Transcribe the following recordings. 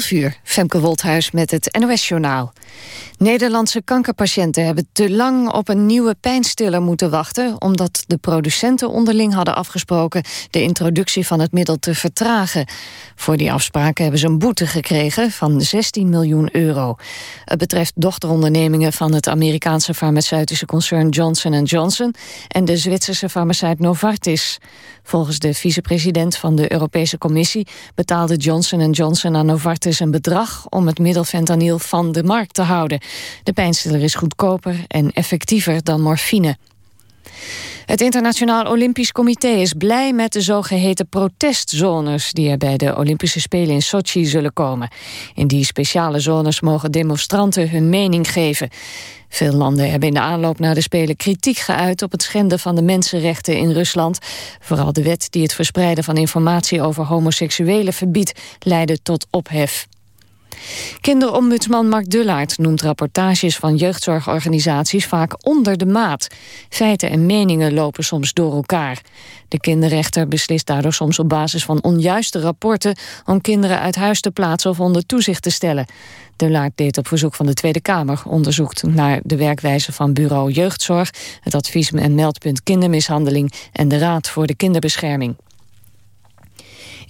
11 uur, Femke Wolthuis met het NOS-journaal. Nederlandse kankerpatiënten hebben te lang op een nieuwe pijnstiller moeten wachten... omdat de producenten onderling hadden afgesproken... de introductie van het middel te vertragen. Voor die afspraken hebben ze een boete gekregen van 16 miljoen euro. Het betreft dochterondernemingen van het Amerikaanse farmaceutische concern Johnson Johnson... en de Zwitserse farmaceut Novartis. Volgens de vicepresident van de Europese Commissie... betaalde Johnson Johnson aan Novartis een bedrag... om het middel fentanyl van de markt te houden. De pijnstiller is goedkoper en effectiever dan morfine. Het Internationaal Olympisch Comité is blij met de zogeheten protestzones... die er bij de Olympische Spelen in Sochi zullen komen. In die speciale zones mogen demonstranten hun mening geven. Veel landen hebben in de aanloop naar de Spelen kritiek geuit... op het schenden van de mensenrechten in Rusland. Vooral de wet die het verspreiden van informatie over homoseksuelen verbiedt... leidde tot ophef. Kinderombudsman Mark Dullaert noemt rapportages van jeugdzorgorganisaties vaak onder de maat. Feiten en meningen lopen soms door elkaar. De kinderrechter beslist daardoor soms op basis van onjuiste rapporten om kinderen uit huis te plaatsen of onder toezicht te stellen. Dullaert deed op verzoek van de Tweede Kamer onderzoek naar de werkwijze van Bureau Jeugdzorg, het advies- en meldpunt kindermishandeling en de Raad voor de Kinderbescherming.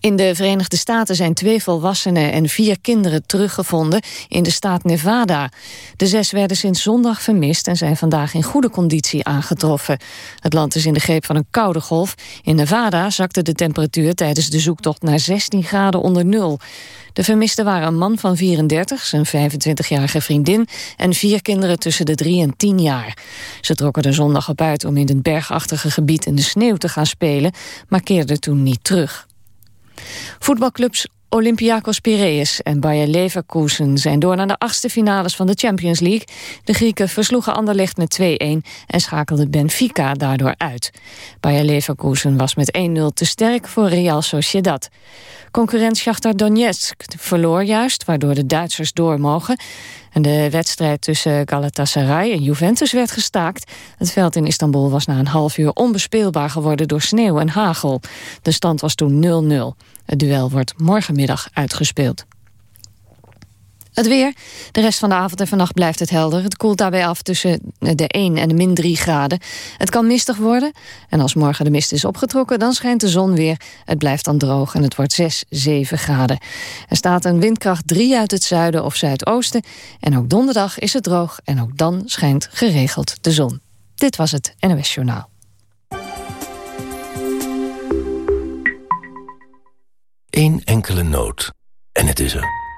In de Verenigde Staten zijn twee volwassenen en vier kinderen teruggevonden in de staat Nevada. De zes werden sinds zondag vermist en zijn vandaag in goede conditie aangetroffen. Het land is in de greep van een koude golf. In Nevada zakte de temperatuur tijdens de zoektocht naar 16 graden onder nul. De vermisten waren een man van 34, zijn 25-jarige vriendin... en vier kinderen tussen de 3 en 10 jaar. Ze trokken er zondag op uit om in het bergachtige gebied in de sneeuw te gaan spelen... maar keerden toen niet terug. Voetbalclubs Olympiakos Piraeus en Bayer Leverkusen zijn door naar de achtste finales van de Champions League. De Grieken versloegen Anderlecht met 2-1 en schakelden Benfica daardoor uit. Bayer Leverkusen was met 1-0 te sterk voor Real Sociedad. Concurrent Shakhtar Donetsk verloor juist, waardoor de Duitsers door mogen. En de wedstrijd tussen Galatasaray en Juventus werd gestaakt. Het veld in Istanbul was na een half uur onbespeelbaar geworden door sneeuw en hagel. De stand was toen 0-0. Het duel wordt morgenmiddag uitgespeeld. Het weer. De rest van de avond en vannacht blijft het helder. Het koelt daarbij af tussen de 1 en de min 3 graden. Het kan mistig worden. En als morgen de mist is opgetrokken, dan schijnt de zon weer. Het blijft dan droog en het wordt 6, 7 graden. Er staat een windkracht 3 uit het zuiden of zuidoosten. En ook donderdag is het droog en ook dan schijnt geregeld de zon. Dit was het NOS Journaal. Eén enkele noot. En het is er.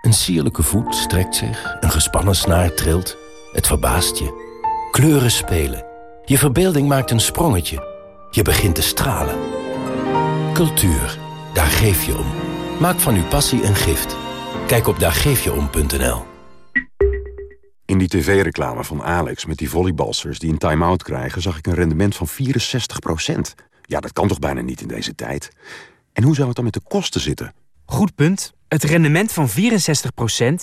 Een sierlijke voet strekt zich, een gespannen snaar trilt. Het verbaast je. Kleuren spelen. Je verbeelding maakt een sprongetje. Je begint te stralen. Cultuur, daar geef je om. Maak van uw passie een gift. Kijk op daargeefjeom.nl In die tv-reclame van Alex met die volleybalsters die een time-out krijgen... zag ik een rendement van 64% Ja, dat kan toch bijna niet in deze tijd? En hoe zou het dan met de kosten zitten? Goed punt. Het rendement van 64%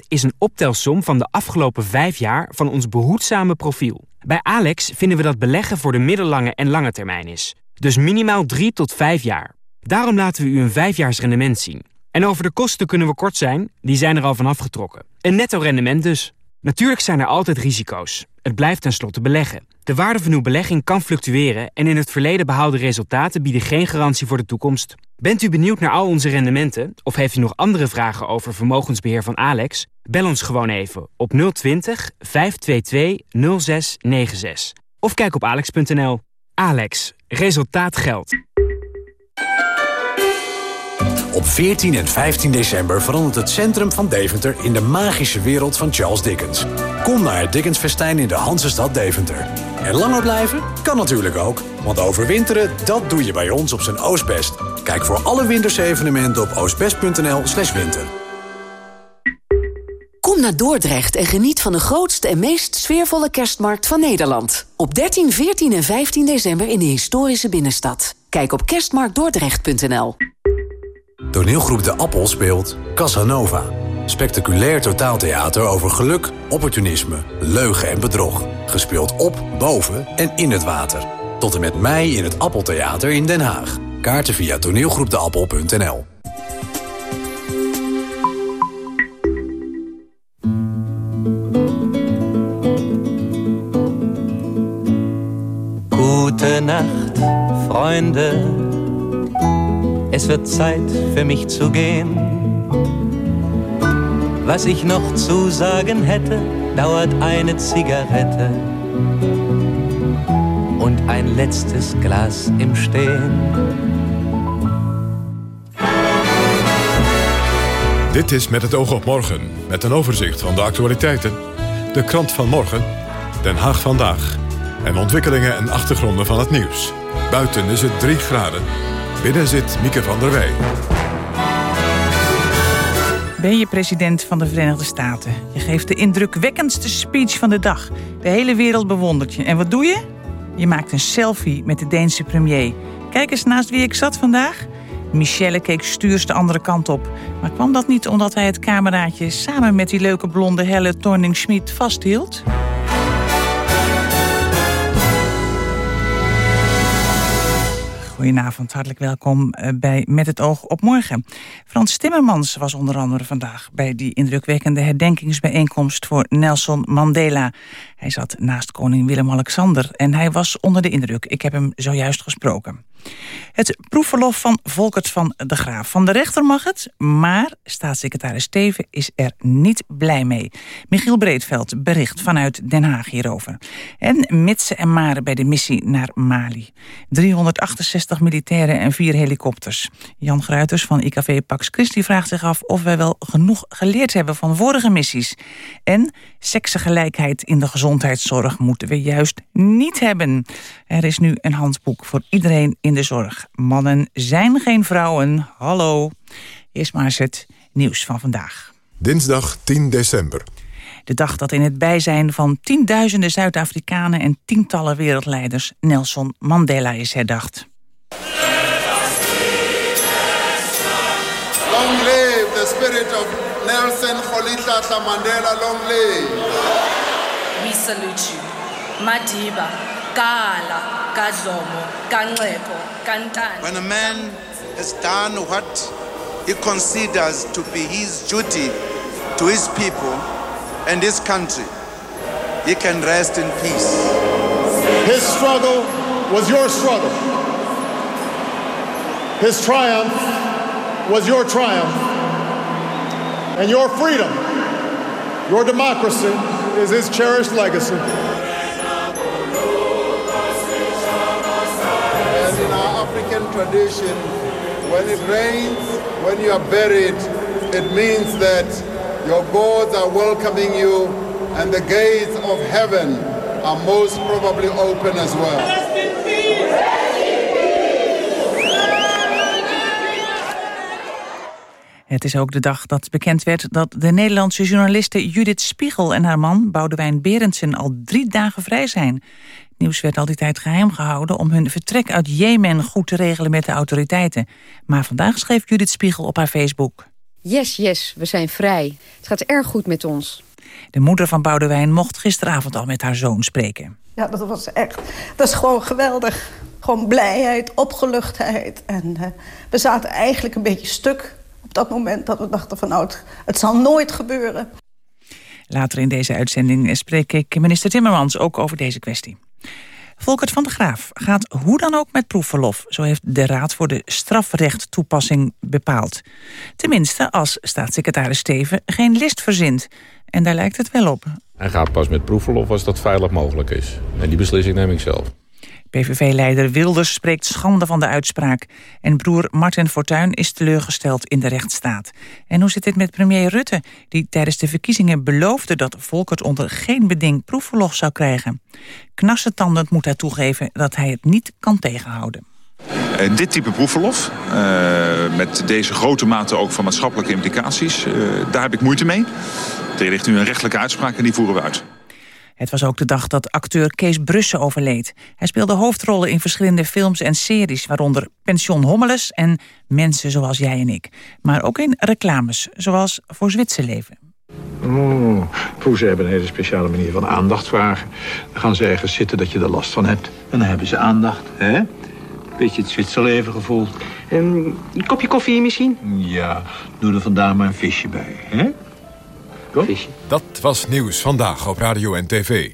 is een optelsom van de afgelopen vijf jaar van ons behoedzame profiel. Bij Alex vinden we dat beleggen voor de middellange en lange termijn is. Dus minimaal 3 tot 5 jaar. Daarom laten we u een vijfjaars rendement zien. En over de kosten kunnen we kort zijn, die zijn er al van afgetrokken. Een netto rendement dus. Natuurlijk zijn er altijd risico's. Het blijft tenslotte beleggen. De waarde van uw belegging kan fluctueren en in het verleden behaalde resultaten bieden geen garantie voor de toekomst. Bent u benieuwd naar al onze rendementen of heeft u nog andere vragen over vermogensbeheer van Alex? Bel ons gewoon even op 020 522 0696 of kijk op alex.nl. Alex, resultaat geldt. Op 14 en 15 december verandert het centrum van Deventer in de magische wereld van Charles Dickens. Kom naar het Dickensfestijn in de Hansestad Deventer. En langer blijven? Kan natuurlijk ook, want overwinteren, dat doe je bij ons op zijn Oostbest. Kijk voor alle wintersevenementen op oostbest.nl slash winter. Kom naar Dordrecht en geniet van de grootste en meest sfeervolle kerstmarkt van Nederland. Op 13, 14 en 15 december in de historische binnenstad. Kijk op kerstmarktdordrecht.nl. Toneelgroep De Appel speelt Casanova. Spectaculair totaaltheater over geluk, opportunisme, leugen en bedrog. Gespeeld op, boven en in het water. Tot en met mei in het Appeltheater in Den Haag. Kaarten via toneelgroepdeappel.nl Gute Nacht, Freunde. Es wird Zeit für mich zu gehen. Was ich noch zu sagen hätte, dauert eine Zigarette und ein letztes Glas im Stehen. Dit is Met het oog op morgen, met een overzicht van de actualiteiten, de krant van morgen, Den Haag vandaag en ontwikkelingen en achtergronden van het nieuws. Buiten is het 3 graden. Binnen zit Mieke van der Wij. Ben je president van de Verenigde Staten? Je geeft de indrukwekkendste speech van de dag. De hele wereld bewondert je. En wat doe je? Je maakt een selfie met de Deense premier. Kijk eens naast wie ik zat vandaag. Michelle keek stuurs de andere kant op. Maar kwam dat niet omdat hij het cameraatje samen met die leuke blonde Helle Thorning-Schmidt vasthield? Goedenavond, hartelijk welkom eh, bij Met het oog op morgen. Frans Timmermans was onder andere vandaag bij die indrukwekkende herdenkingsbijeenkomst voor Nelson Mandela. Hij zat naast koning Willem-Alexander en hij was onder de indruk. Ik heb hem zojuist gesproken. Het proefverlof van Volkert van de Graaf. Van de rechter mag het, maar staatssecretaris Steven is er niet blij mee. Michiel Breedveld bericht vanuit Den Haag hierover. En mitsen en maren bij de missie naar Mali. 368 militairen en vier helikopters. Jan Gruiters van IKV Pax Christi vraagt zich af... of wij wel genoeg geleerd hebben van vorige missies. En seksengelijkheid in de gezondheidszorg moeten we juist niet hebben. Er is nu een handboek voor iedereen in de zorg. Mannen zijn geen vrouwen. Hallo. Eerst maar eens het nieuws van vandaag. Dinsdag 10 december. De dag dat in het bijzijn van tienduizenden Zuid-Afrikanen... en tientallen wereldleiders Nelson Mandela is herdacht. Long live the spirit of Nelson Rolihlahla Mandela, long live. We salute you. Madiba, Gala, Gadlomo, Kanxeko, Kantana. When a man has done what he considers to be his duty to his people and his country, he can rest in peace. His struggle was your struggle. His triumph was your triumph. And your freedom, your democracy, is his cherished legacy. Tradition, when it rains, when you are buried, it means that your gods are welcoming you and the gates of heaven are most probably open as well. Het is ook de dag dat bekend werd dat de Nederlandse journaliste Judith Spiegel en haar man Boudewijn Berendsen al drie dagen vrij zijn. Het nieuws werd al die tijd geheim gehouden om hun vertrek uit Jemen goed te regelen met de autoriteiten. Maar vandaag schreef Judith Spiegel op haar Facebook. Yes, yes, we zijn vrij. Het gaat erg goed met ons. De moeder van Boudewijn mocht gisteravond al met haar zoon spreken. Ja, dat was echt, dat is gewoon geweldig. Gewoon blijheid, opgeluchtheid. En uh, we zaten eigenlijk een beetje stuk op dat moment dat we dachten van nou, het, het zal nooit gebeuren. Later in deze uitzending spreek ik minister Timmermans ook over deze kwestie. Volkert van de Graaf gaat hoe dan ook met proefverlof. Zo heeft de Raad voor de strafrechttoepassing bepaald. Tenminste als staatssecretaris Steven geen list verzint. En daar lijkt het wel op. Hij gaat pas met proefverlof als dat veilig mogelijk is. En die beslissing neem ik zelf. PVV-leider Wilders spreekt schande van de uitspraak. En broer Martin Fortuyn is teleurgesteld in de rechtsstaat. En hoe zit dit met premier Rutte, die tijdens de verkiezingen beloofde... dat Volkert onder geen beding proefverlof zou krijgen? Knarsetandend moet hij toegeven dat hij het niet kan tegenhouden. Uh, dit type proefverlof, uh, met deze grote mate ook van maatschappelijke implicaties... Uh, daar heb ik moeite mee. Er ligt nu een rechtelijke uitspraak en die voeren we uit. Het was ook de dag dat acteur Kees Brussen overleed. Hij speelde hoofdrollen in verschillende films en series... waaronder Pension Hommeles en Mensen zoals jij en ik. Maar ook in reclames, zoals voor Zwitserleven. Oh, Poezen hebben een hele speciale manier van aandacht vragen. Dan gaan ze ergens zitten dat je er last van hebt. En dan hebben ze aandacht, hè? Beetje het Zwitserleven gevoel. Um, een kopje koffie misschien? Ja, doe er vandaag maar een visje bij, hè? Dat was nieuws vandaag op radio en tv.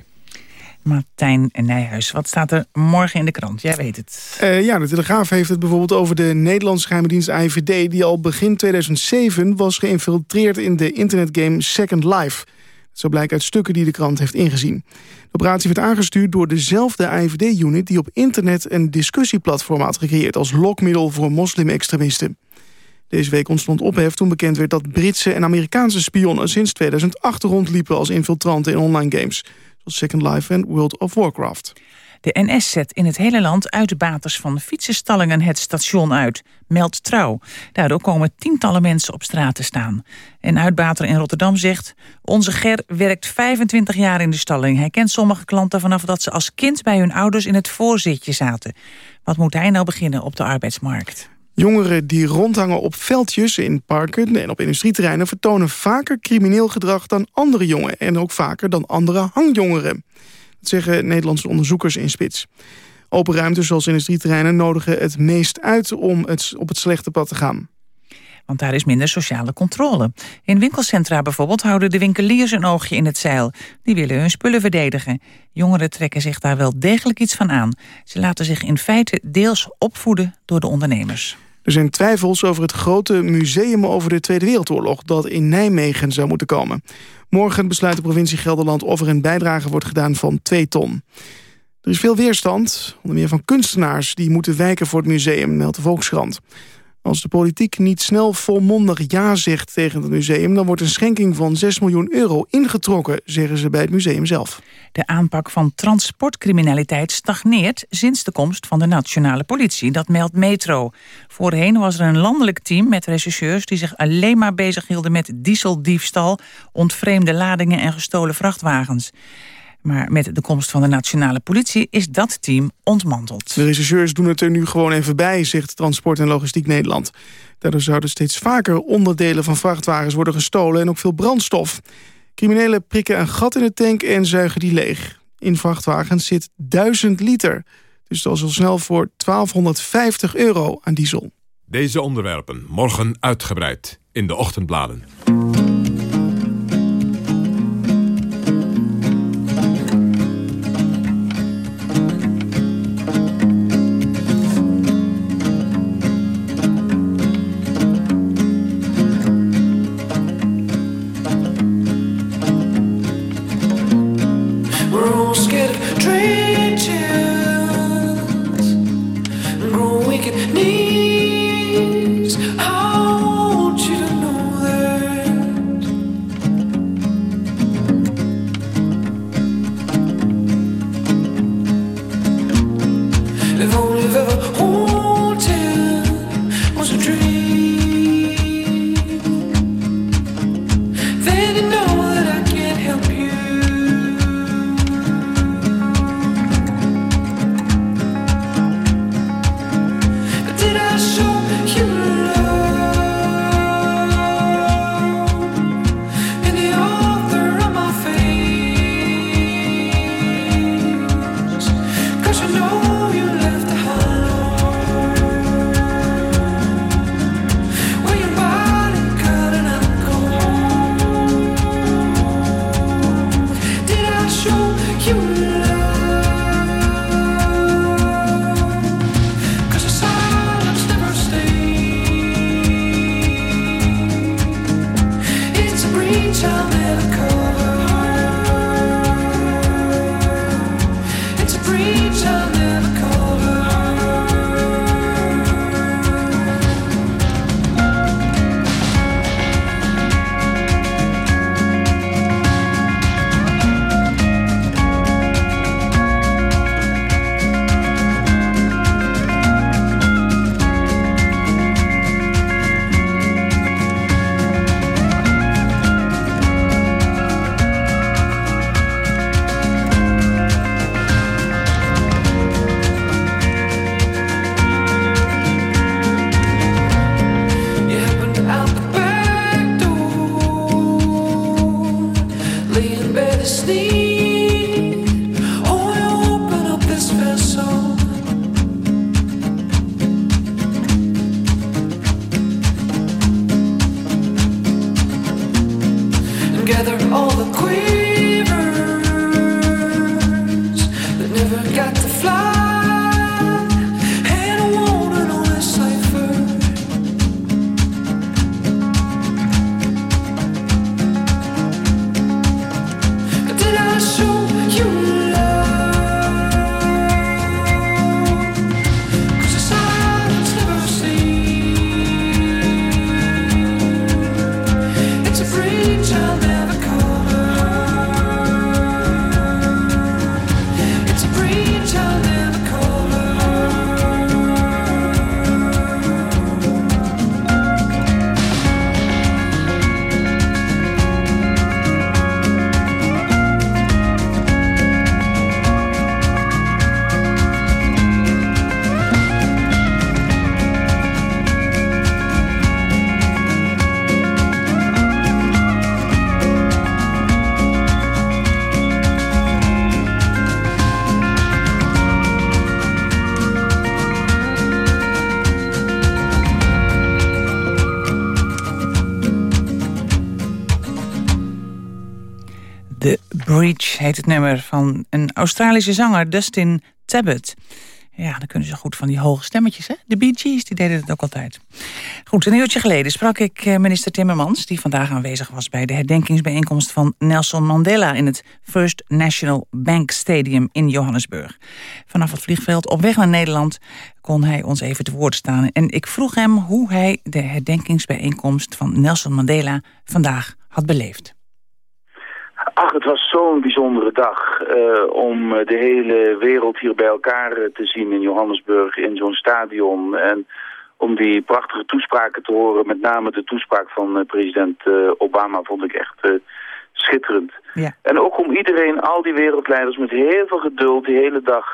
Martijn Nijhuis, wat staat er morgen in de krant? Jij weet het. Uh, ja, de Telegraaf heeft het bijvoorbeeld over de Nederlandse geheime dienst AIVD... die al begin 2007 was geïnfiltreerd in de internetgame Second Life. Zo blijkt uit stukken die de krant heeft ingezien. De operatie werd aangestuurd door dezelfde AIVD-unit... die op internet een discussieplatform had gecreëerd... als lokmiddel voor moslim-extremisten. Deze week ontstond ophef toen bekend werd dat Britse en Amerikaanse spionnen... sinds 2008 rondliepen als infiltranten in online games... zoals Second Life en World of Warcraft. De NS zet in het hele land uitbaters van fietsenstallingen het station uit, meldt Trouw. Daardoor komen tientallen mensen op straat te staan. Een uitbater in Rotterdam zegt... Onze Ger werkt 25 jaar in de stalling. Hij kent sommige klanten vanaf dat ze als kind bij hun ouders in het voorzitje zaten. Wat moet hij nou beginnen op de arbeidsmarkt? Jongeren die rondhangen op veldjes in parken en op industrieterreinen... vertonen vaker crimineel gedrag dan andere jongen... en ook vaker dan andere hangjongeren. Dat zeggen Nederlandse onderzoekers in Spits. Open ruimtes zoals industrieterreinen nodigen het meest uit... om het op het slechte pad te gaan. Want daar is minder sociale controle. In winkelcentra bijvoorbeeld houden de winkeliers een oogje in het zeil. Die willen hun spullen verdedigen. Jongeren trekken zich daar wel degelijk iets van aan. Ze laten zich in feite deels opvoeden door de ondernemers. Er zijn twijfels over het grote museum over de Tweede Wereldoorlog... dat in Nijmegen zou moeten komen. Morgen besluit de provincie Gelderland of er een bijdrage wordt gedaan van 2 ton. Er is veel weerstand, onder meer van kunstenaars... die moeten wijken voor het museum, meldt de Volkskrant. Als de politiek niet snel volmondig ja zegt tegen het museum... dan wordt een schenking van 6 miljoen euro ingetrokken, zeggen ze bij het museum zelf. De aanpak van transportcriminaliteit stagneert sinds de komst van de nationale politie. Dat meldt Metro. Voorheen was er een landelijk team met rechercheurs... die zich alleen maar bezighielden met dieseldiefstal... ontvreemde ladingen en gestolen vrachtwagens. Maar met de komst van de nationale politie is dat team ontmanteld. De rechercheurs doen het er nu gewoon even bij, zegt Transport en Logistiek Nederland. Daardoor zouden steeds vaker onderdelen van vrachtwagens worden gestolen... en ook veel brandstof. Criminelen prikken een gat in de tank en zuigen die leeg. In vrachtwagens zit 1000 liter. Dus dat is al snel voor 1250 euro aan diesel. Deze onderwerpen morgen uitgebreid in de ochtendbladen. The quivers Heet het nummer van een Australische zanger, Dustin Tabbitt. Ja, dan kunnen ze goed van die hoge stemmetjes, hè? De Bee Gees, die deden het ook altijd. Goed, een uurtje geleden sprak ik eh, minister Timmermans... die vandaag aanwezig was bij de herdenkingsbijeenkomst van Nelson Mandela... in het First National Bank Stadium in Johannesburg. Vanaf het vliegveld op weg naar Nederland kon hij ons even te woord staan. En ik vroeg hem hoe hij de herdenkingsbijeenkomst van Nelson Mandela vandaag had beleefd. Ach, het was zo'n bijzondere dag uh, om de hele wereld hier bij elkaar eh, te zien in Johannesburg in zo'n stadion. En om die prachtige toespraken te horen, met name de toespraak van uh, president Obama, vond ik echt schitterend. Ja. En ook om iedereen, al die wereldleiders, met heel veel geduld die hele dag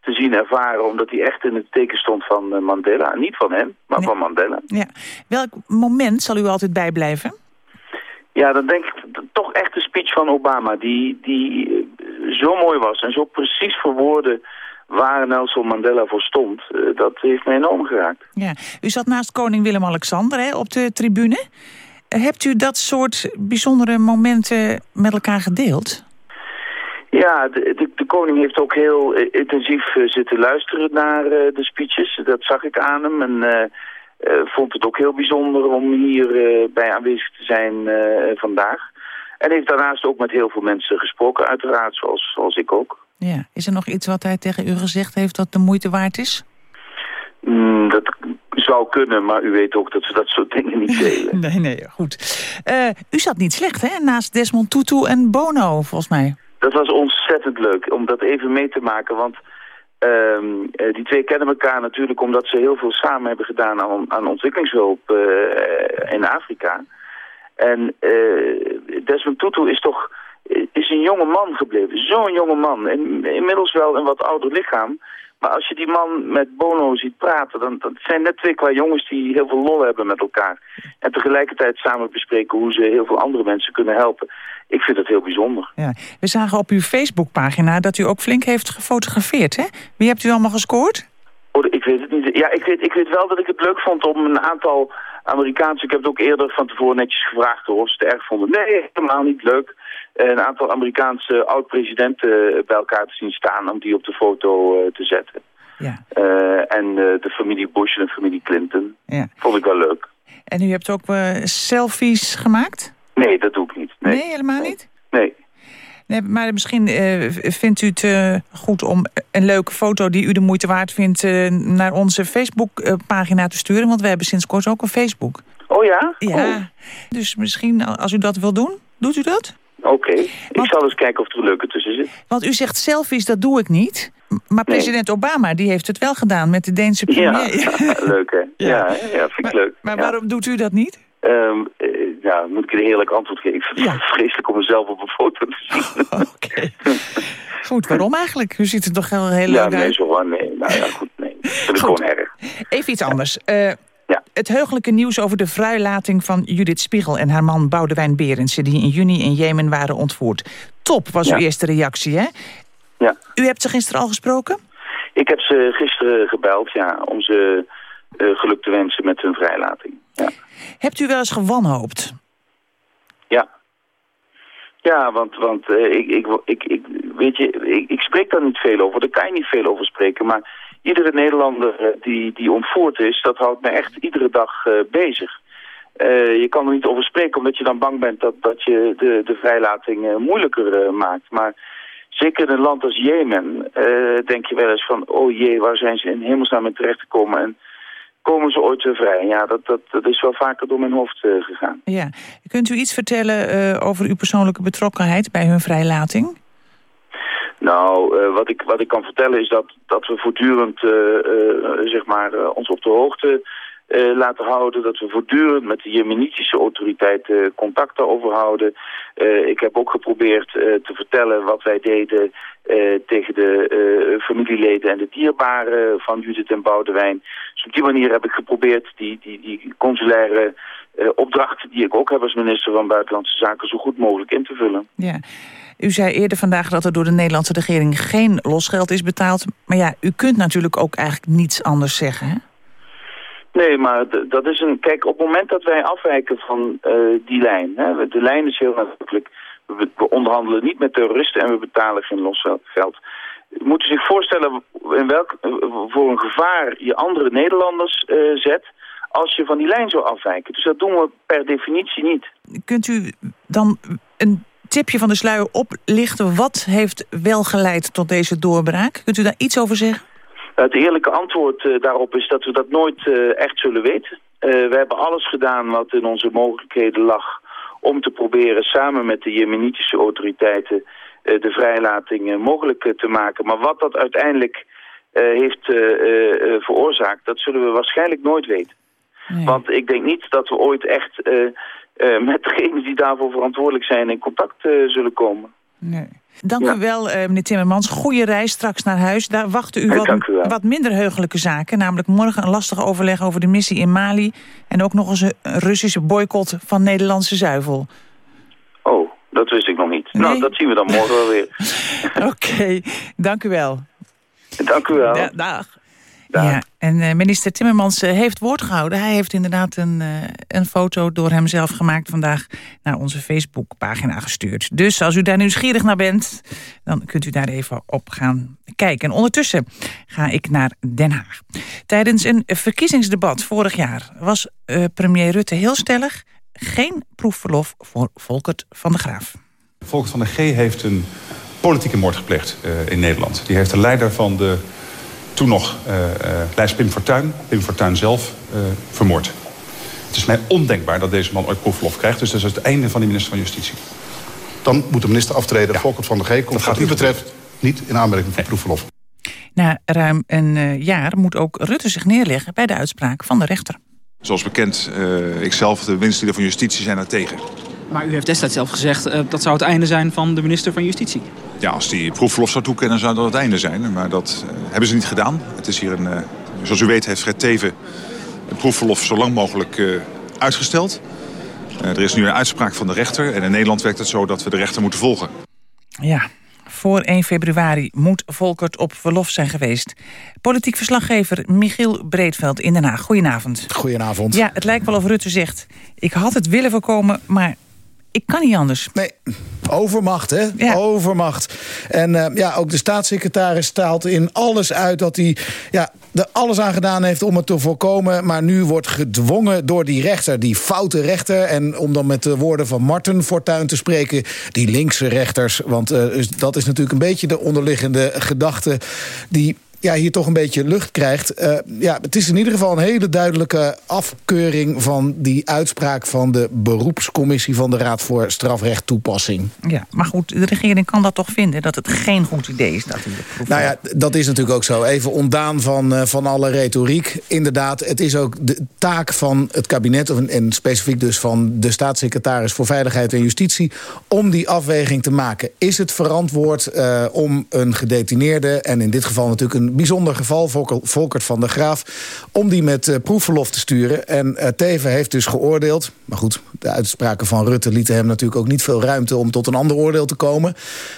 te zien ervaren. Omdat hij echt in het teken stond van Mandela. Niet van hem, maar van Mandela. Ja. Welk moment zal u altijd bijblijven? Ja, dan denk ik toch echt de speech van Obama, die, die eh, zo mooi was en zo precies verwoordde waar Nelson Mandela voor stond. Eh, dat heeft me enorm geraakt. Ja, u zat naast koning Willem-Alexander hè, op de tribune. Hebt u dat soort bijzondere momenten met elkaar gedeeld? Ja, de, de, de koning heeft ook heel eh, intensief zitten luisteren naar de speeches. Dat zag ik aan hem en uh, vond het ook heel bijzonder om hier uh, bij aanwezig te zijn uh, vandaag. En heeft daarnaast ook met heel veel mensen gesproken, uiteraard, zoals, zoals ik ook. Ja. Is er nog iets wat hij tegen u gezegd heeft dat de moeite waard is? Mm, dat zou kunnen, maar u weet ook dat ze dat soort dingen niet delen. nee, nee, goed. u zat niet slecht, hè? Naast Desmond Tutu en Bono, volgens mij. Dat was ontzettend leuk om dat even mee te maken, want... Um, die twee kennen elkaar natuurlijk omdat ze heel veel samen hebben gedaan aan, aan ontwikkelingshulp uh, in Afrika. En uh, Desmond Tutu is toch is een jonge man gebleven. Zo'n jonge man. Inmiddels wel een wat ouder lichaam. Maar als je die man met Bono ziet praten, dan, dan zijn net twee qua jongens die heel veel lol hebben met elkaar. En tegelijkertijd samen bespreken hoe ze heel veel andere mensen kunnen helpen. Ik vind het heel bijzonder. Ja. We zagen op uw Facebookpagina dat u ook flink heeft gefotografeerd, hè? Wie hebt u allemaal gescoord? Oh, ik weet het niet. Ja, ik weet, ik weet wel dat ik het leuk vond om een aantal Amerikaanse... Ik heb het ook eerder van tevoren netjes gevraagd of ze het erg vonden. Nee, helemaal niet leuk. Een aantal Amerikaanse oud-presidenten bij elkaar te zien staan... om die op de foto uh, te zetten. Ja. Uh, en de familie Bush en de familie Clinton. Ja. Vond ik wel leuk. En u hebt ook selfies gemaakt? Nee, dat doe ik niet. Nee, nee helemaal niet? Nee. Nee, maar misschien uh, vindt u het uh, goed om een leuke foto die u de moeite waard vindt... Uh, naar onze Facebookpagina te sturen. Want we hebben sinds kort ook een Facebook. Oh ja? Ja. Oh. Dus misschien als u dat wil doen, doet u dat? Oké. Okay. Ik zal eens kijken of er een leuke tussen zit. Want u zegt selfies, dat doe ik niet. Maar president nee. Obama die heeft het wel gedaan met de Deense premier. Ja, leuk hè? Ja, ja, ja vind ik maar, leuk. Maar ja. waarom doet u dat niet? Um, ja, moet ik een heerlijk antwoord geven. Ik vind het vreselijk om mezelf op een foto te zien. Oké. Okay. Goed, waarom eigenlijk? U ziet er toch heel, heel ja, leuk nee, uit? Zo, nee, nou ja, goed, nee. Dat vind ik gewoon erg. Even iets anders. Uh, ja. Het heugelijke nieuws over de vrijlating van Judith Spiegel... en haar man Boudewijn Berendsen... die in juni in Jemen waren ontvoerd. Top was uw eerste reactie, hè? Ja. U hebt ze gisteren al gesproken? Ik heb ze gisteren gebeld, ja, om ze uh, geluk te wensen met hun vrijlating. Ja. Hebt u wel eens gewanhoopt? Ja. Ja, want, want uh, ik, ik, ik, ik, weet je, ik, ik spreek daar niet veel over. Daar kan je niet veel over spreken. Maar iedere Nederlander uh, die, die ontvoerd is, dat houdt me echt iedere dag uh, bezig. je kan er niet over spreken omdat je dan bang bent dat, dat je de, de vrijlating moeilijker maakt. Maar zeker in een land als Jemen denk je wel eens van, oh jee, waar zijn ze in hemelsnaam mee terechtgekomen? En komen ze ooit weer vrij? Ja, dat, dat, dat is wel vaker door mijn hoofd uh, gegaan. Ja. Kunt u iets vertellen uh, over uw persoonlijke betrokkenheid bij hun vrijlating? Nou, uh, wat, ik, wat ik kan vertellen is dat, dat we voortdurend zeg maar, ons op de hoogte laten houden. Dat we voortdurend met de jemenitische autoriteiten contact daarover houden. ik heb ook geprobeerd te vertellen wat wij deden tegen de familieleden en de dierbaren van Judith en Boudewijn. Dus op die manier heb ik geprobeerd die, die, die consulaire opdrachten die ik ook heb als minister van Buitenlandse Zaken zo goed mogelijk in te vullen. Ja. U zei eerder vandaag dat er door de Nederlandse regering geen losgeld is betaald. Maar ja, u kunt natuurlijk ook eigenlijk niets anders zeggen, hè? Nee, maar dat is een... Kijk, op het moment dat wij afwijken van die lijn... Hè, de lijn is heel nadrukkelijk we, onderhandelen niet met terroristen en we betalen geen losgeld. Je moet zich voorstellen in welk, voor een gevaar je andere Nederlanders uh, zet als je van die lijn zou afwijken. Dus dat doen we per definitie niet. Kunt u dan een tipje van de sluier oplichten? Wat heeft wel geleid tot deze doorbraak? Kunt u daar iets over zeggen? Het eerlijke antwoord uh, daarop is dat we dat nooit uh, echt zullen weten. Uh, we hebben alles gedaan wat in onze mogelijkheden lag... om te proberen samen met de jemenitische autoriteiten... de vrijlating mogelijk te maken. Maar wat dat uiteindelijk heeft veroorzaakt... dat zullen we waarschijnlijk nooit weten. Nee. Want ik denk niet dat we ooit echt met degenen die daarvoor verantwoordelijk zijn... in contact zullen komen. Nee. Dank ja. u wel, uh, meneer Timmermans. Goede reis straks naar huis. Daar wachten u, wat, u wat, minder heugelijke zaken. Namelijk morgen een lastig overleg over de missie in Mali... en ook nog eens een Russische boycott van Nederlandse zuivel. Oh, dat wist ik nog niet. Nee? Nou, dat zien we dan morgen wel weer. Oké, okay. dank u wel. Dank u wel. Dag. Ja, en uh, minister Timmermans uh, heeft woord gehouden. Hij heeft inderdaad een, uh, een foto door hemzelf gemaakt vandaag naar onze Facebookpagina gestuurd. Dus als u daar nieuwsgierig naar bent, dan kunt u daar even op gaan kijken. En ondertussen ga ik naar Den Haag. Tijdens een verkiezingsdebat vorig jaar was premier Rutte heel stellig... geen proefverlof voor Volkert van de Graaf. Volkert van de G heeft een politieke moord gepleegd in Nederland. Die heeft de leider van de toen nog uh, uh, lijst Pim Fortuyn, Pim Fortuyn zelf, uh, vermoord. Het is mij ondenkbaar dat deze man ooit proefverlof krijgt. Dus dat is het einde van de minister van Justitie. Dan moet de minister aftreden. Ja. Volkert van de G komt wat u betreft niet in aanmerking voor nee. proefverlof. Na ruim een jaar moet ook Rutte zich neerleggen bij de uitspraak van de rechter. Zoals bekend, ikzelf, de minister van Justitie, zijn daar tegen. Maar u heeft destijds zelf gezegd uh, dat zou het einde zijn van de minister van Justitie. Ja, als die proefverlof zou toekennen zou dat het einde zijn. Maar dat uh, hebben ze niet gedaan. Het is hier een, uh, zoals u weet heeft Fred Teven het proefverlof zo lang mogelijk uitgesteld. er is nu een uitspraak van de rechter. En in Nederland werkt het zo dat we de rechter moeten volgen. Ja, voor 1 februari moet Volkert op verlof zijn geweest. Politiek verslaggever Michiel Breedveld in Den Haag. Goedenavond. Goedenavond. Ja, het lijkt wel of Rutte zegt... ik had het willen voorkomen, maar ik kan niet anders. Nee, overmacht, hè? Ja. Overmacht. En uh, ja, ook de staatssecretaris staalt in alles uit dat hij ja, er alles aan gedaan heeft om het te voorkomen. Maar nu wordt gedwongen door die rechter, die foute rechter. En om dan met de woorden van Marten Fortuyn te spreken, die linkse rechters. Want uh, dat is natuurlijk een beetje de onderliggende gedachte die ja, hier toch een beetje lucht krijgt. Uh, ja, het is in ieder geval een hele duidelijke afkeuring... van die uitspraak van de beroepscommissie van de Raad voor Strafrecht Toepassing. Ja, maar goed, de regering kan dat toch vinden... dat het geen goed idee is dat u Nou ja, dat is natuurlijk ook zo. Even ontdaan van, uh, van alle retoriek. Inderdaad, het is ook de taak van het kabinet... en, en specifiek dus van de staatssecretaris voor Veiligheid en Justitie... om die afweging te maken. Is het verantwoord uh, om een gedetineerde... en in dit geval natuurlijk een bijzonder geval, Volkert van der Graaf... om die met uh, proefverlof te sturen. En uh, Teven heeft dus geoordeeld. Maar goed, de uitspraken van Rutte lieten hem natuurlijk ook niet veel ruimte... om tot een ander oordeel te komen.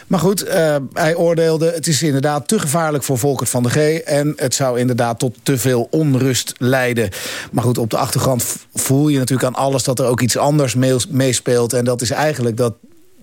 Maar goed, uh, hij oordeelde... het is inderdaad te gevaarlijk voor Volkert van der G... en het zou inderdaad tot te veel onrust leiden. Maar goed, op de achtergrond voel je natuurlijk aan alles... dat er ook iets anders meespeelt. En dat is eigenlijk dat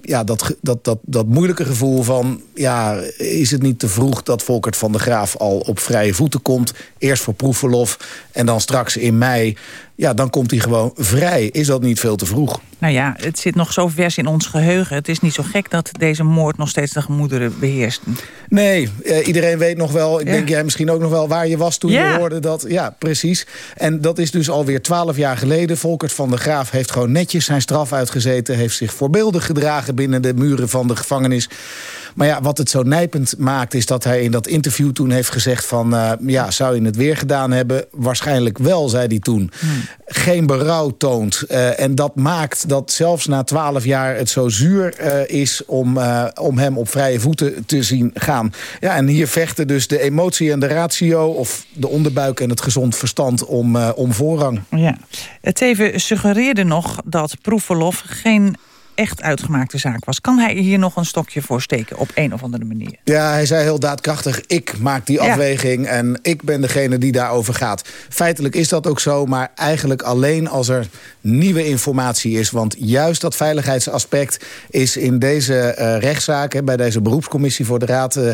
ja, dat, dat, dat, dat moeilijke gevoel van... ja, is het niet te vroeg dat Volkert van der Graaf al op vrije voeten komt... eerst voor proefverlof en dan straks in mei ja, dan komt hij gewoon vrij. Is dat niet veel te vroeg? Nou ja, het zit nog zo vers in ons geheugen. Het is niet zo gek dat deze moord nog steeds de gemoederen beheerst. Nee, eh, iedereen weet nog wel, ik ja. denk jij misschien ook nog wel... waar je was toen ja. je hoorde dat. Ja, precies. En dat is dus alweer twaalf jaar geleden. Volkert van der Graaf heeft gewoon netjes zijn straf uitgezeten... heeft zich voorbeeldig gedragen binnen de muren van de gevangenis... Maar ja, wat het zo nijpend maakt is dat hij in dat interview toen heeft gezegd van... Uh, ja, zou je het weer gedaan hebben? Waarschijnlijk wel, zei hij toen. Hmm. Geen berouw toont. Uh, en dat maakt dat zelfs na twaalf jaar het zo zuur uh, is... Om, om hem op vrije voeten te zien gaan. Ja, en hier vechten dus de emotie en de ratio... of de onderbuik en het gezond verstand om, om voorrang. Ja. Het even suggereerde nog dat proefverlof geen echt uitgemaakte zaak was. Kan hij hier nog een stokje voor steken op een of andere manier? Ja, hij zei heel daadkrachtig, ik maak die afweging... en ik ben degene die daarover gaat. Feitelijk is dat ook zo, maar eigenlijk alleen als er nieuwe informatie is. Want juist dat veiligheidsaspect is in deze uh, rechtszaak... Hè, bij deze beroepscommissie voor de Raad... Uh,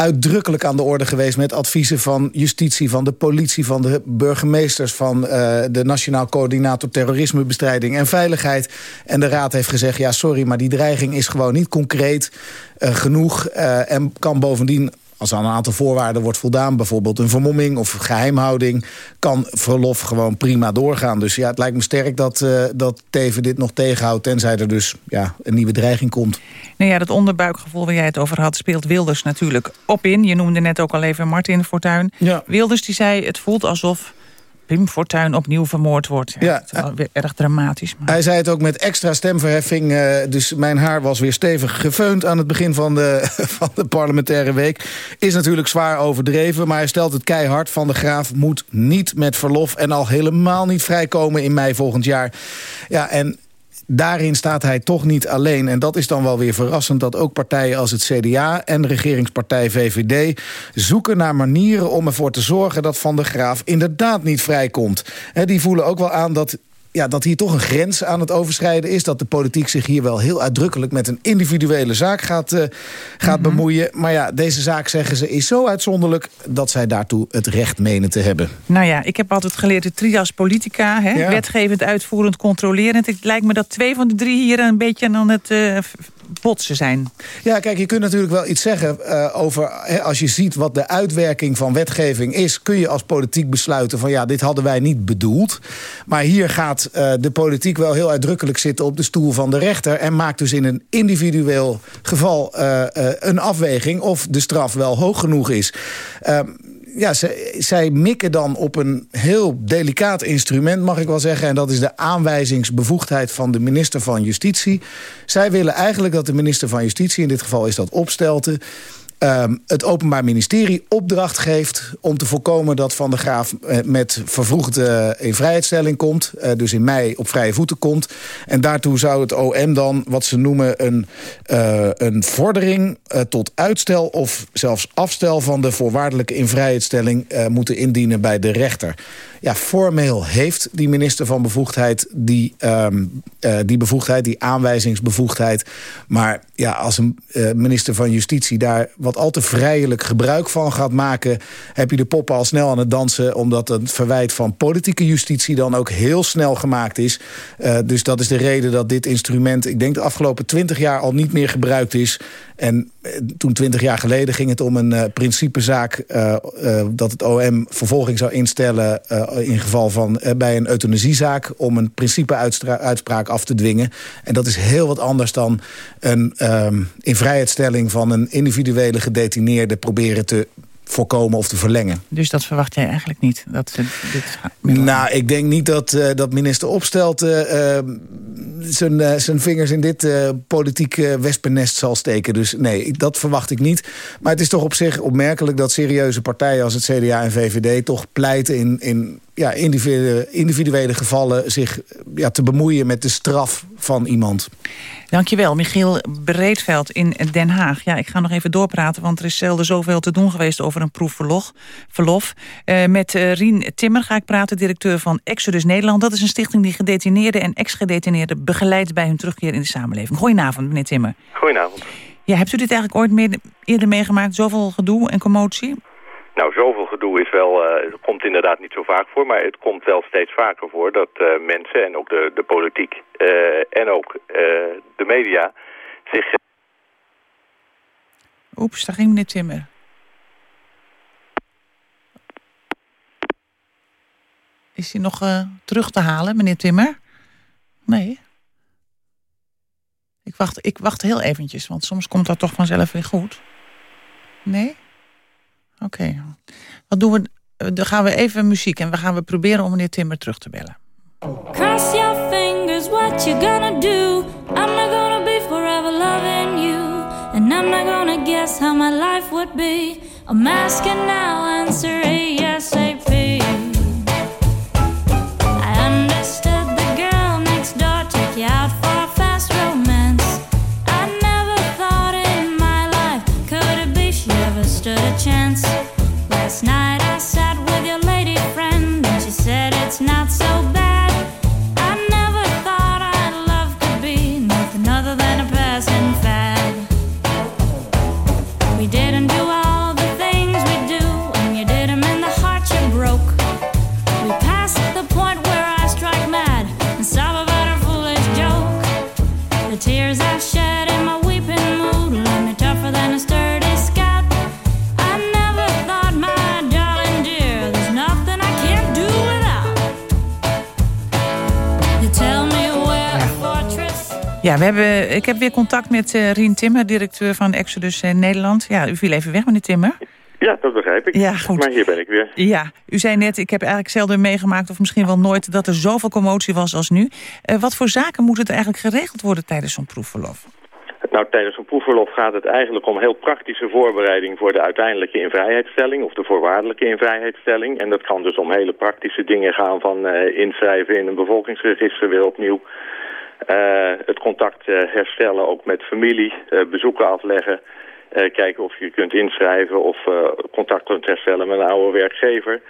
uitdrukkelijk aan de orde geweest met adviezen van justitie... van de politie, van de burgemeesters... van uh, de Nationaal Coördinator Terrorismebestrijding en Veiligheid. En de Raad heeft gezegd, ja sorry, maar die dreiging is gewoon niet concreet uh, genoeg... Uh, en kan bovendien als aan een aantal voorwaarden wordt voldaan... bijvoorbeeld een vermomming of geheimhouding... kan verlof gewoon prima doorgaan. Dus ja, het lijkt me sterk dat, uh, dat Teven dit nog tegenhoudt... tenzij er dus ja, een nieuwe dreiging komt. Nou ja, dat onderbuikgevoel waar jij het over had... speelt Wilders natuurlijk op in. Je noemde net ook al even Martin Fortuyn. Ja. Wilders die zei, het voelt alsof Pim Fortuyn opnieuw vermoord wordt. Ja, ja. Het is weer erg dramatisch. Maar... Hij zei het ook met extra stemverheffing. Uh, dus mijn haar was weer stevig gefeund aan het begin van de, van de parlementaire week. Is natuurlijk zwaar overdreven. Maar hij stelt het keihard van de graaf moet niet met verlof... en al helemaal niet vrijkomen in mei volgend jaar. Ja, en daarin staat hij toch niet alleen. En dat is dan wel weer verrassend dat ook partijen als het CDA... en regeringspartij VVD zoeken naar manieren om ervoor te zorgen... dat Van der Graaf inderdaad niet vrijkomt. Die voelen ook wel aan dat ja, dat hier toch een grens aan het overschrijden is. Dat de politiek zich hier wel heel uitdrukkelijk met een individuele zaak gaat, uh, gaat mm -hmm. bemoeien. Maar ja, deze zaak, zeggen ze, is zo uitzonderlijk... dat zij daartoe het recht menen te hebben. Nou ja, ik heb altijd geleerd de trias politica. Hè? Ja. Wetgevend, uitvoerend, controlerend. Het lijkt me dat twee van de drie hier een beetje aan het... Uh, botsen zijn. Ja, kijk, je kunt natuurlijk wel iets zeggen uh, over... Als je ziet wat de uitwerking van wetgeving is... kun je als politiek besluiten van ja, dit hadden wij niet bedoeld. Maar hier gaat uh, de politiek wel heel uitdrukkelijk zitten op de stoel van de rechter... en maakt dus in een individueel geval uh, een afweging... of de straf wel hoog genoeg is. Ja, zij, zij mikken dan op een heel delicaat instrument, mag ik wel zeggen. En dat is de aanwijzingsbevoegdheid van de minister van Justitie. Zij willen eigenlijk dat de minister van Justitie, in dit geval is dat Opstelten... Um, het Openbaar Ministerie opdracht geeft om te voorkomen dat Van der Graaf met vervroegde uh, invrijheidstelling komt. Uh, dus in mei op vrije voeten komt. En daartoe zou het OM dan wat ze noemen een, uh, een vordering tot uitstel of zelfs afstel van de voorwaardelijke invrijheidstelling moeten indienen bij de rechter. Ja, formeel heeft die minister van Bevoegdheid die, um, die bevoegdheid, die aanwijzingsbevoegdheid. Maar ja, als een minister van Justitie daar wat al te vrijelijk gebruik van gaat maken... heb je de poppen al snel aan het dansen... omdat het verwijt van politieke justitie dan ook heel snel gemaakt is. Uh, dus dat is de reden dat dit instrument... ik denk de afgelopen twintig jaar al niet meer gebruikt is... En toen twintig jaar geleden ging het om een uh, principezaak... Uh, dat het OM vervolging zou instellen in geval van bij een euthanasiezaak... om een principe-uitspraak af te dwingen. En dat is heel wat anders dan een um, invrijheidstelling van een individuele gedetineerde... proberen te voorkomen of te verlengen. Dus dat verwacht jij eigenlijk niet? Dat ze dit nou, ik denk niet dat, uh, dat minister Opstelt uh, zijn, uh, zijn vingers in dit politieke wespennest zal steken. Dus nee, dat verwacht ik niet. Maar het is toch op zich opmerkelijk dat serieuze partijen als het CDA en VVD... toch pleiten in, in ja, individuele, individuele gevallen zich ja, te bemoeien met de straf van iemand. Dankjewel, Michiel Breedveld in Den Haag. Ja, ik ga nog even doorpraten, want er is zelden zoveel te doen geweest over een proefverlof. Verlof. Uh, met uh, Rien Timmer ga ik praten, directeur van Exodus Nederland. Dat is een stichting die gedetineerden en ex-gedetineerden begeleidt bij hun terugkeer in de samenleving. Goedenavond, meneer Timmer. Goedenavond. Ja, hebt u dit eigenlijk ooit meer, eerder meegemaakt, zoveel gedoe en commotie? Nou, zoveel gedoe is wel, uh, komt inderdaad niet zo vaak voor, maar het komt wel steeds vaker voor dat uh, mensen en ook de, de politiek uh, en ook de media zich... Oeps, daar ging meneer Timmer. Is hij nog terug te halen, meneer Timmer? Nee. Ik wacht, ik wacht heel eventjes, want soms komt dat toch vanzelf weer goed. Nee? Oké. Okay. Wat doen we? Dan gaan we even muziek en we gaan we proberen om meneer Timmer terug te bellen. Cross your fingers, what you gonna do? I'm not gonna be forever loving you. And I'm not gonna guess how my life would be. I'm asking now, answer Last night I sat with your lady friend, and she said it's not so bad. Ja, we hebben, ik heb weer contact met uh, Rien Timmer, directeur van Exodus uh, Nederland. Ja, u viel even weg, meneer Timmer. Ja, dat begrijp ik. Ja, goed. Maar hier ben ik weer. Ja, u zei net, ik heb eigenlijk zelden meegemaakt... of misschien wel nooit dat er zoveel commotie was als nu. Uh, wat voor zaken moet het eigenlijk geregeld worden tijdens zo'n proefverlof? Nou, tijdens een proefverlof gaat het eigenlijk om heel praktische voorbereiding voor de uiteindelijke invrijheidstelling of de voorwaardelijke invrijheidstelling. En dat kan dus om hele praktische dingen gaan van uh, inschrijven in een bevolkingsregister weer opnieuw. Uh, het contact uh, herstellen ook met familie, bezoeken afleggen. kijken of je kunt inschrijven of contact kunt herstellen met een oude werkgever.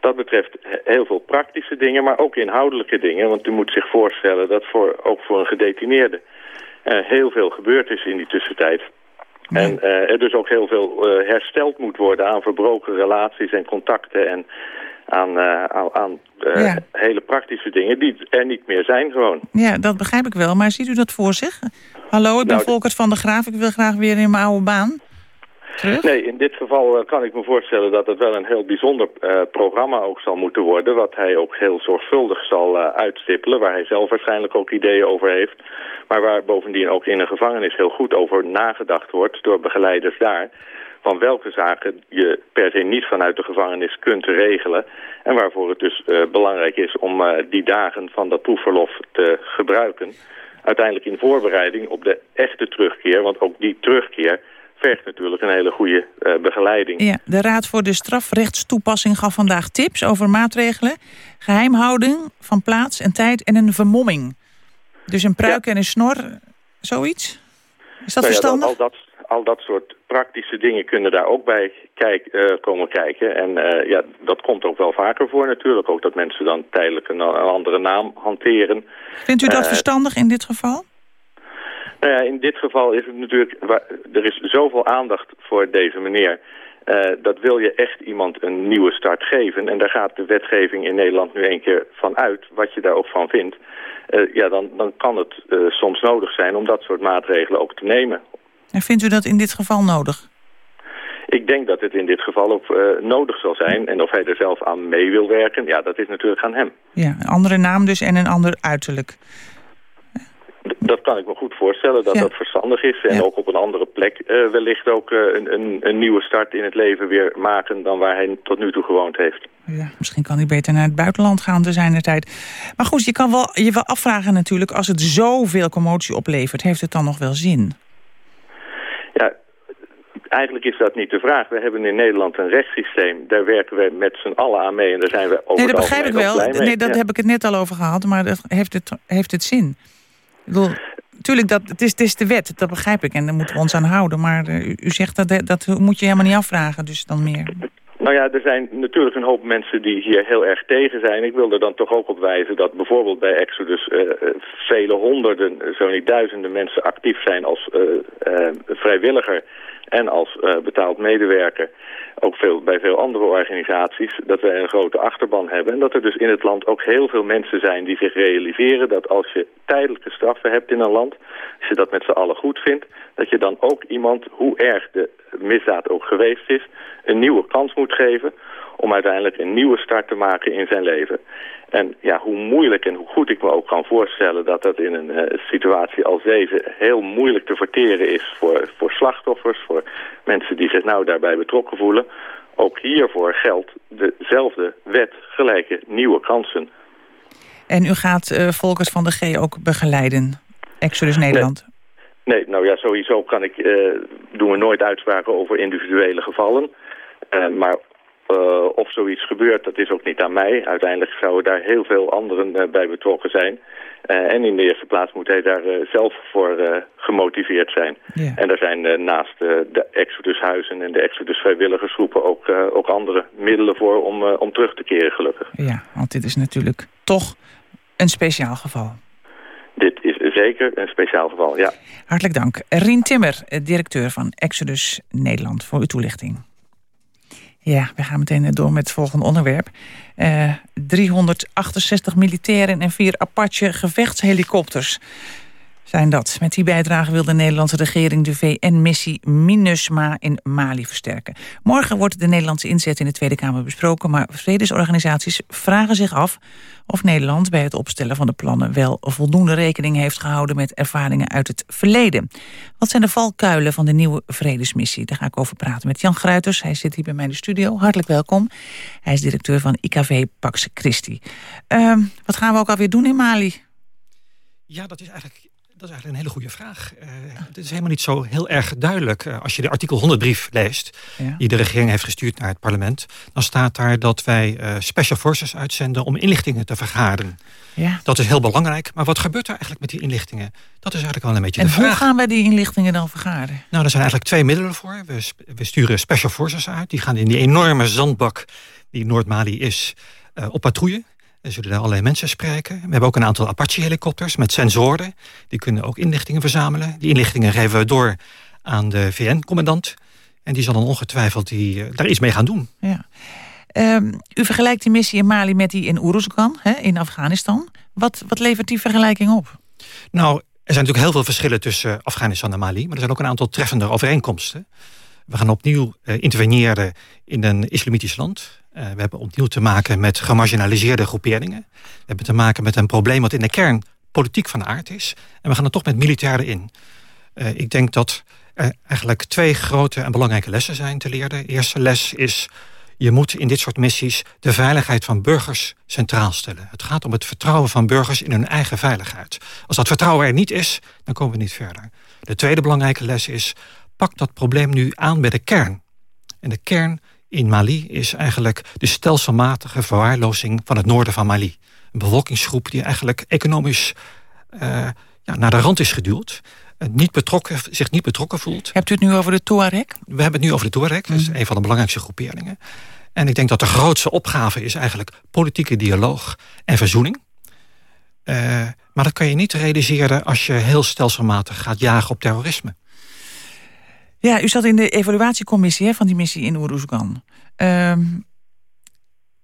Dat betreft heel veel praktische dingen, maar ook inhoudelijke dingen. Want u moet zich voorstellen dat voor, ook voor een gedetineerde uh, heel veel gebeurd is in die tussentijd. Nee. En uh, er dus ook heel veel uh, hersteld moet worden aan verbroken relaties en contacten en aan, aan, aan ja. hele praktische dingen die er niet meer zijn gewoon. Ja, dat begrijp ik wel. Maar ziet u dat voor zich? Hallo, ik ben nou, Volkert van der Graaf. Ik wil graag weer in mijn oude baan. Terug? Nee, in dit geval uh, kan ik me voorstellen dat het wel een heel bijzonder uh, programma ook zal moeten worden. Wat hij ook heel zorgvuldig zal uh, uitstippelen. Waar hij zelf waarschijnlijk ook ideeën over heeft. Maar waar bovendien ook in een gevangenis heel goed over nagedacht wordt door begeleiders daar. Van welke zaken je per se niet vanuit de gevangenis kunt regelen. En waarvoor het dus belangrijk is om die dagen van dat proefverlof te gebruiken. Uiteindelijk in voorbereiding op de echte terugkeer. Want ook die terugkeer vergt natuurlijk een hele goede uh, begeleiding. Ja, de Raad voor de Strafrechtstoepassing gaf vandaag tips over maatregelen. Geheimhouding van plaats en tijd en een vermomming. Dus een pruik ja. en een snor, zoiets? Is dat nou ja, verstandig? al, dat, al dat soort praktische dingen kunnen daar ook bij kijk, uh, komen kijken. En uh, ja, dat komt ook wel vaker voor natuurlijk. Ook dat mensen dan tijdelijk een, een andere naam hanteren. Vindt u dat verstandig in dit geval? Nou ja, in dit geval is het natuurlijk... Er is zoveel aandacht voor deze meneer. Uh, dat wil je echt iemand een nieuwe start geven. En daar gaat de wetgeving in Nederland nu een keer van uit. Wat je daar ook van vindt. Uh, ja, dan, dan kan het uh, soms nodig zijn om dat soort maatregelen ook te nemen. En vindt u dat in dit geval nodig? Ik denk dat het in dit geval ook nodig zal zijn. En of hij er zelf aan mee wil werken, ja, dat is natuurlijk aan hem. Ja, een andere naam dus en een ander uiterlijk. Dat kan ik me goed voorstellen, dat ja. dat verstandig is. En ja. ook op een andere plek uh, wellicht ook uh, een, een, een, nieuwe start in het leven weer maken... dan waar hij tot nu toe gewoond heeft. Ja, misschien kan hij beter naar het buitenland gaan te zijn de tijd. Maar goed, je kan wel, je wel afvragen natuurlijk... als het zoveel commotie oplevert, heeft het dan nog wel zin? Ja, eigenlijk is dat niet de vraag. We hebben in Nederland een rechtssysteem. Daar werken we met z'n allen aan mee. En daar zijn we over Nee, dat begrijp ik wel. Nee, dat ja. heb ik het net al over gehad. Maar dat, heeft, het, heeft het zin? Ik bedoel, tuurlijk, dat, het, is, het is de wet, dat begrijp ik. En daar moeten we ons aan houden. Maar uh, u, u, zegt dat, dat moet je helemaal niet afvragen, dus dan meer. Nou ja, er zijn natuurlijk een hoop mensen die hier heel erg tegen zijn. Ik wil er dan toch ook op wijzen dat bijvoorbeeld bij Exodus uh, vele honderden, zo niet duizenden mensen actief zijn als uh, vrijwilliger en als betaald medewerker ook veel, bij veel andere organisaties, dat wij een grote achterban hebben. En dat er dus in het land ook heel veel mensen zijn die zich realiseren dat als je tijdelijke straffen hebt in een land, als je dat met z'n allen goed vindt, dat je dan ook iemand, hoe erg de misdaad ook geweest is, een nieuwe kans moet geven om uiteindelijk een nieuwe start te maken in zijn leven. En ja, hoe moeilijk en hoe goed ik me ook kan voorstellen dat dat in een uh, situatie als deze heel moeilijk te verteren is voor, voor slachtoffers, voor mensen die zich nou daarbij betrokken voelen. Ook hiervoor geldt dezelfde wet, gelijke nieuwe kansen. En u gaat uh, Volkers van de G ook begeleiden, Exodus Nederland? Nee, nee nou ja, sowieso kan ik, uh, doen we nooit uitspraken over individuele gevallen. Uh, maar uh, of zoiets gebeurt, dat is ook niet aan mij. Uiteindelijk zouden daar heel veel anderen uh, bij betrokken zijn. Uh, en in de eerste plaats moet hij daar zelf voor gemotiveerd zijn. Ja. En er zijn naast de Exodushuizen en de Exodus vrijwilligersgroepen ook, ook andere middelen voor om, om terug te keren gelukkig. Ja, want dit is natuurlijk toch een speciaal geval. Dit is zeker een speciaal geval, ja. Hartelijk dank. Rien Timmer, directeur van Exodus Nederland, voor uw toelichting. Ja, we gaan meteen door met het volgende onderwerp. Uh, 368 militairen en vier Apache gevechtshelikopters. Zijn dat. Met die bijdrage wil de Nederlandse regering de VN-missie MINUSMA in Mali versterken. Morgen wordt de Nederlandse inzet in de Tweede Kamer besproken... maar vredesorganisaties vragen zich af of Nederland bij het opstellen van de plannen... wel voldoende rekening heeft gehouden met ervaringen uit het verleden. Wat zijn de valkuilen van de nieuwe vredesmissie? Daar ga ik over praten met Jan Gruiters. Hij zit hier bij mij in de studio. Hartelijk welkom. Hij is directeur van IKV Pax Christi. Uh, wat gaan we ook alweer doen in Mali? Ja, dat is eigenlijk dat is eigenlijk een hele goede vraag. Uh, het is helemaal niet zo heel erg duidelijk. Uh, als je de artikel 100 brief leest, ja. die de regering heeft gestuurd naar het parlement... dan staat daar dat wij uh, special forces uitzenden om inlichtingen te vergaren. Ja. Dat is heel belangrijk. Maar wat gebeurt er eigenlijk met die inlichtingen? Dat is eigenlijk wel een beetje en de vraag. En hoe gaan wij die inlichtingen dan vergaren? Nou, er zijn eigenlijk twee middelen voor. We, we sturen special forces uit. Die gaan in die enorme zandbak die Noord-Mali is op patrouille. Er zullen daar allerlei mensen spreken. We hebben ook een aantal Apache-helikopters met sensoren. Die kunnen ook inlichtingen verzamelen. Die inlichtingen geven we door aan de VN-commandant. En die zal dan ongetwijfeld die, uh, daar iets mee gaan doen. Ja. Um, u vergelijkt die missie in Mali met die in Uruzgan, hè, in Afghanistan. Wat, wat levert die vergelijking op? Nou, er zijn natuurlijk heel veel verschillen tussen Afghanistan en Mali. Maar er zijn ook een aantal treffende overeenkomsten. We gaan opnieuw uh, interveneren in een islamitisch land. Uh, we hebben opnieuw te maken met gemarginaliseerde groeperingen. We hebben te maken met een probleem wat in de kern politiek van aard is. En we gaan er toch met militairen in. Uh, ik denk dat er eigenlijk twee grote en belangrijke lessen zijn te leren. De eerste les is... je moet in dit soort missies de veiligheid van burgers centraal stellen. Het gaat om het vertrouwen van burgers in hun eigen veiligheid. Als dat vertrouwen er niet is, dan komen we niet verder. De tweede belangrijke les is... pak dat probleem nu aan bij de kern. En de kern in Mali is eigenlijk de stelselmatige verwaarlozing van het noorden van Mali. Een bevolkingsgroep die eigenlijk economisch uh, ja, naar de rand is geduwd. Uh, niet betrokken, zich niet betrokken voelt. Hebt u het nu over de Tuareg? We hebben het nu over de Tuareg. Dat is een van de belangrijkste groeperingen. En ik denk dat de grootste opgave is eigenlijk politieke dialoog en verzoening. Uh, maar dat kan je niet realiseren als je heel stelselmatig gaat jagen op terrorisme. Ja, u zat in de evaluatiecommissie hè, van die missie in Oeruzgan. Uh,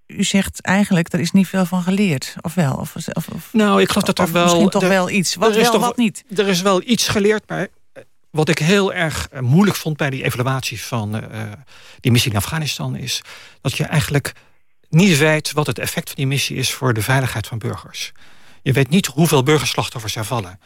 u zegt eigenlijk, er is niet veel van geleerd, of wel? Of, of, of nou, ik geloof dat er wel... Misschien toch wel iets. Wat wel, toch, wat niet? Er is wel iets geleerd, maar wat ik heel erg moeilijk vond... bij die evaluatie van uh, die missie in Afghanistan... is dat je eigenlijk niet weet wat het effect van die missie is... voor de veiligheid van burgers. Je weet niet hoeveel burgerslachtoffers er vallen.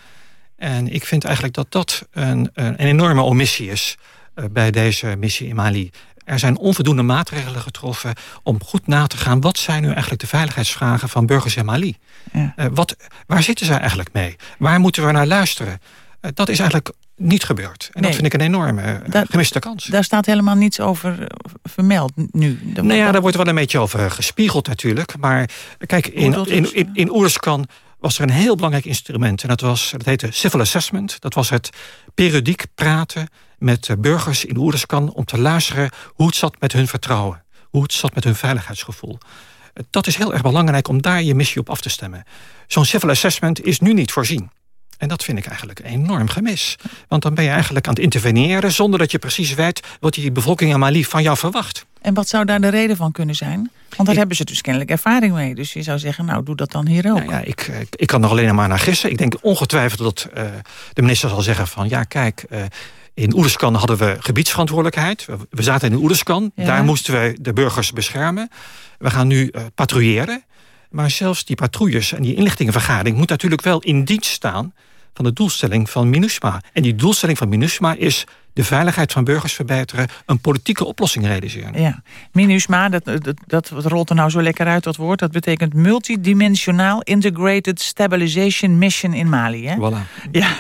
En ik vind eigenlijk dat dat een, een enorme omissie is uh, bij deze missie in Mali. Er zijn onvoldoende maatregelen getroffen om goed na te gaan... wat zijn nu eigenlijk de veiligheidsvragen van burgers in Mali? Ja. Uh, wat, waar zitten zij eigenlijk mee? Waar moeten we naar luisteren? Uh, dat is eigenlijk niet gebeurd. En nee. dat vind ik een enorme gemiste kans. Daar staat helemaal niets over vermeld nu. Dat nou ja, daar wordt wel een beetje over gespiegeld natuurlijk. Maar kijk, in, in, in, in Oerskan was er een heel belangrijk instrument. En dat, was, dat heette Civil Assessment. Dat was het periodiek praten met burgers in Oeriskan... om te luisteren hoe het zat met hun vertrouwen. Hoe het zat met hun veiligheidsgevoel. Dat is heel erg belangrijk om daar je missie op af te stemmen. Zo'n Civil Assessment is nu niet voorzien. En dat vind ik eigenlijk enorm gemis. Want dan ben je eigenlijk aan het interveneren... zonder dat je precies weet wat die bevolking in Mali van jou verwacht. En wat zou daar de reden van kunnen zijn? Want daar ik, hebben ze dus kennelijk ervaring mee. Dus je zou zeggen, nou, doe dat dan hier ook. Nou ja, ik, ik, ik kan er alleen maar naar gissen. Ik denk ongetwijfeld dat uh, de minister zal zeggen van... ja, kijk, uh, in Oederskan hadden we gebiedsverantwoordelijkheid. We, we zaten in Oederskan. Ja. Daar moesten wij de burgers beschermen. We gaan nu uh, patrouilleren. Maar zelfs die patrouilles en die inlichtingenvergadering... moet natuurlijk wel in dienst staan van de doelstelling van MINUSMA. En die doelstelling van MINUSMA is de veiligheid van burgers verbeteren... een politieke oplossing realiseren. Ja, MINUSMA, dat, dat, dat rolt er nou zo lekker uit, dat woord. Dat betekent Multidimensionaal Integrated Stabilization Mission in Mali. Hè? Voilà. Ja.